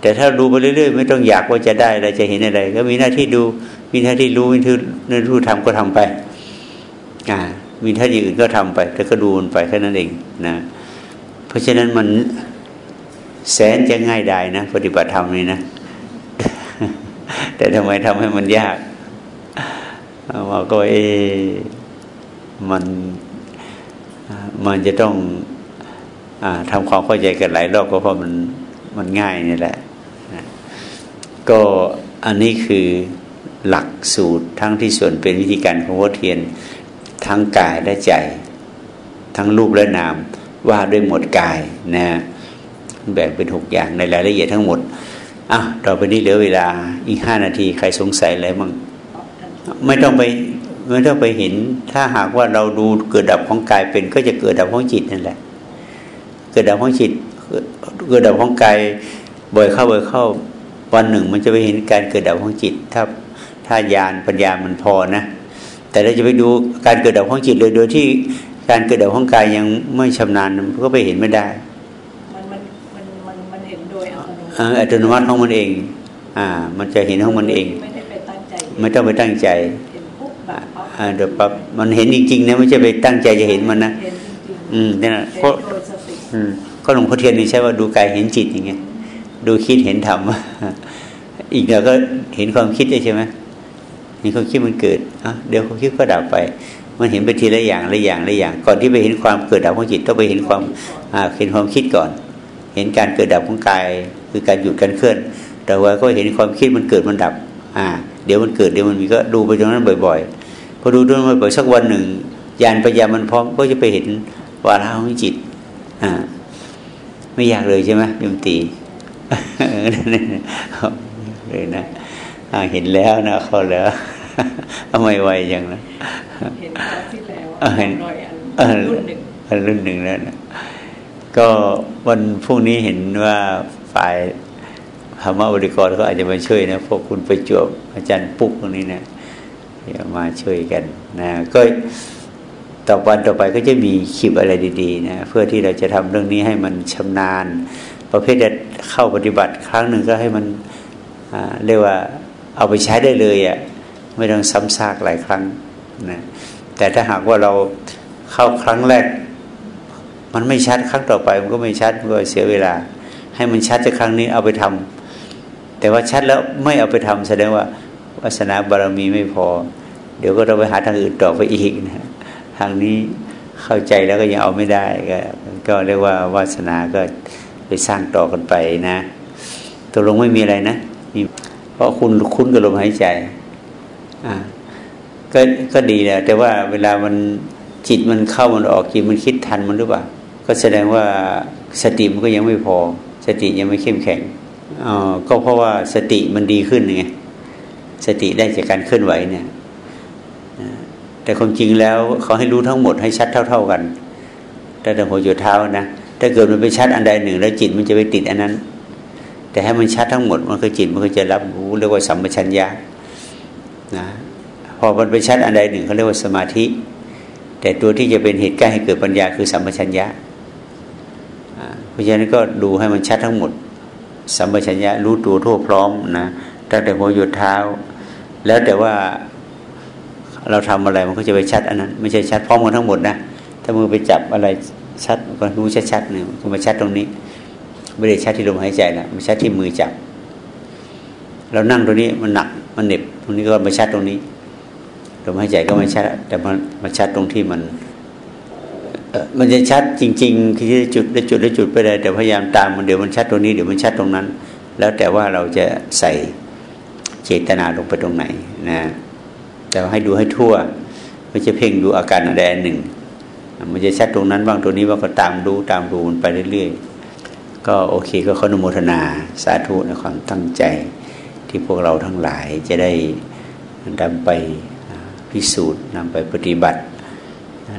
แต่ถ้าดูไปเรื่อยๆ ไม่ต้องอยากว่าจะได้อะไรจะเห็นอะไร ก็มีหน้าที่ดู มีหน้าที่รู้มีหน้าที่รู้ทำก็ทำไปอ่ามีท่าที่อื่นก็ทำไป แล้วก็ดูมันไปแค่นั้นเองนะ เพราะฉะนั้นมันแสนจะง่ายได้นะ ปฏิบัติธรรมนี่นะ แต่ทำไมทำให้มันยากว่าก็เอมันมันจะต้องอทำความเข้าใจกันหลายรอบก็เพราะมันมันง่ายนี่แหละ ก็อันนี้คือ หลักสูตรทั้งที่ส่วนเป็นวิธีการของวัดเทียน ทั้งกายและใจ ทั้งรูปและนามว่าด้วยหมดกายนะแบ่งเป็นหกอย่างในรายละเอียดทั้งหมดอะต่อไปนี้เหลือเวลาอีกห้านาทีใครสงสัยอะไรบ้างไม่ต้องไปไม่ต้องไปเห็น ถ้าหากว่าเราดูเกิดดับของกายเป็น ก็จะเกิดดับของจิตนั่นแหละ เกิดดับของจิตเกิดดับของกายบ่อยเข้าบ่อยเข้าวันหนึ่ง มันจะไปเห็นการเกิดดับของจิต ถ้า ถ้าญาณปัญญามันพอนะแต่เราจะไปดูการเกิดดับของจิตเลยโดยที่การเกิดดับของกายยังไม่ชำนาญก็ไปเห็นไม่ได้ มันมันมันมันมันเห็นโดยอัตโนมัติของมันเอง อ่า มันจะเห็นของมันเอง ไม่ได้ไปตั้งใจไม่ต้องไปตั้งใจอ่าเดี๋ยวปั๊บมันเห็นจริงๆนะไม่ใช่ไปตั้งใจจะเห็นมันนะอืมนี่นะเพราะอืมก็หลวงพ่อเทียนนี่ใช่ว่าดูกายเห็นจิตอย่างเงี้ยดูคิดเห็นธรรมอีกเดี๋ยวก็เห็นความคิดใช่ไหม เห็นความคิดมันเกิดอะเดี๋ยวความคิดก็ดับไป มันเห็นไปทีละอย่างละอย่างละอย่าง ก่อนที่ไปเห็นความเกิดดับของจิตต้องไปเห็นความอ่าเห็นความคิดก่อน เห็นการเกิดดับของกาย คือการหยุดการเคลื่อน แต่ว่าก็เห็นความคิดมันเกิดมันดับ อ่า เดี๋ยวมันเกิดเดี๋ยวมันมีก็ดูไปตรงนั้นบ่อย ๆ พอดูตรงนั้นบ่อยๆสักวันหนึ่งยานปัญญามันพร้อมก็จะไปเห็นวาระของจิต อ่า ไม่ยากเลยใช่ไหมยมตีเลยนะ เห็นแล้วนะเขาแล้วทำไมไวอย่างนะเห็นครั้งที่แล้วเห็นรุ่นหนึ่งรุ่นหนึ่งแล้วนะก็วันพรุ่งนี้เห็นว่าฝ่ายธรรมบริกรก็อาจจะมาช่วยนะพวกคุณไปจวบอาจารย์ปุ๊กตรงนี้นะเดี๋ยวมาช่วยกันนะก็ต่อวันต่อไปก็จะมีคลิปอะไรดีๆนะเพื่อที่เราจะทำเรื่องนี้ให้มันชำนาญ ประเภทจะเข้าปฏิบัติครั้งหนึ่งก็ให้มันเรียกว่า เอาไปใช้ได้เลยอะ่ะไม่ต้องซ้ำซากหลายครั้งนะแต่ถ้าหากว่าเราเข้าครั้งแรก มันไม่ชัดครั้งต่อไป มันก็ไม่ชัดก็เสียเวลา ให้มันชัดจากครั้งนี้เอาไปทำแต่ว่าชัดแล้วไม่เอาไปทำแสดงว่าวาสนาบารมีไม่พอ เดี๋ยวก็เราไปหาทางอื่นต่อไปอีกนะทางนี้เข้าใจแล้วก็ยังเอาไม่ได้ก็ก็เรียกว่าวาสนาก็ไปสร้างต่อกันไปนะตกลงไม่มีอะไรนะมี เพราะคุณคุ้นกับลมหายใจ อ่าก็ก็ดีแหละแต่ว่าเวลามันจิตมันเข้ามันออกจิตมันคิดทันมันหรือเปล่า ก็แสดงว่าสติมันก็ยังไม่พอ สติยังไม่เข้มแข็งอ๋อก็เพราะว่าสติมันดีขึ้นไงสติได้จากการเคลื่อนไหวเนี่ยแต่ความจริงแล้วเขาให้รู้ทั้งหมดให้ชัดเท่า ๆกันแต่แต่หัวจุดเท้านะถ้าเกิดมันไปชัดอันใดหนึ่ง แล้วจิตมันจะไปติดอันนั้น แต่ให้มันชัดทั้งหมดมันก็จิตมันก็จะรับรู้เรียกว่าสัมปชัญญะนะพอมันไปชัดอันใดหนึ่งเขาเรียกว่าสมาธิ แต่ตัวที่จะเป็นเหตุใกล้ให้เกิดปัญญาคือสัมปชัญญะเพราะฉะนั้นก็ดูให้มันชัดทั้งหมด สัมปชัญญะรู้ตัวทั่วพร้อมนะตั้งแต่หัวหยุดเท้า แล้วแต่ว่าเราทำอะไรมันก็จะไปชัดอันนั้น ไม่ใช่ชัดพร้อมกันทั้งหมดนะถ้ามือไปจับอะไรชัดก็รู้ชัดๆเนี่ยก็มาชัดตรงนี้ ไม่ได้ชัดที่ลมหายใจนะมันชัดที่มือจับเรานั่งตรงนี้มันหนักมันเหน็บตรงนี้ก็มาชัดตรงนี้ลมหายใจก็ไม่ชัด แต่มันมาชัดตรงที่มันมันจะชัดจริงๆคือจุดได้จุดได้จุดไปเลยแต่พยายามตามมันเดี๋ยวมันชัดตรงนี้เดี๋ยวมันชัดตรงนั้น แล้วแต่ว่าเราจะใส่เจตนาลงไปตรงไหนนะแต่ให้ดูให้ทั่วไม่จะเพ่งดูอาการอะไรหนึ่ง มันจะชัดตรงนั้นบ้างตรงนี้ว่าก็ตามดูตามดูมันไปเรื่อยๆ ก็โอเคก็ขออนุโมทนาสาธุในความตั้งใจที่พวกเราทั้งหลายจะได้นำไปพิสูจน์นำไปปฏิบัติ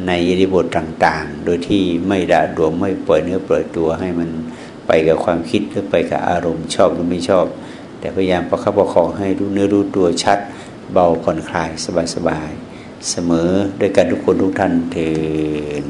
ในยริบทต่าง ๆ โดยที่ไม่ด่าดวงไม่ปล่อยเนื้อปล่อยตัวให้มันไปกับความคิดหรือไปกับอารมณ์ชอบหรือไม่ชอบ แต่พยายามประคับประคองให้รู้เนื้อรู้ตัวชัด เบาผ่อนคลายสบายๆเสมอด้วยกันทุกคนทุกท่านเถิด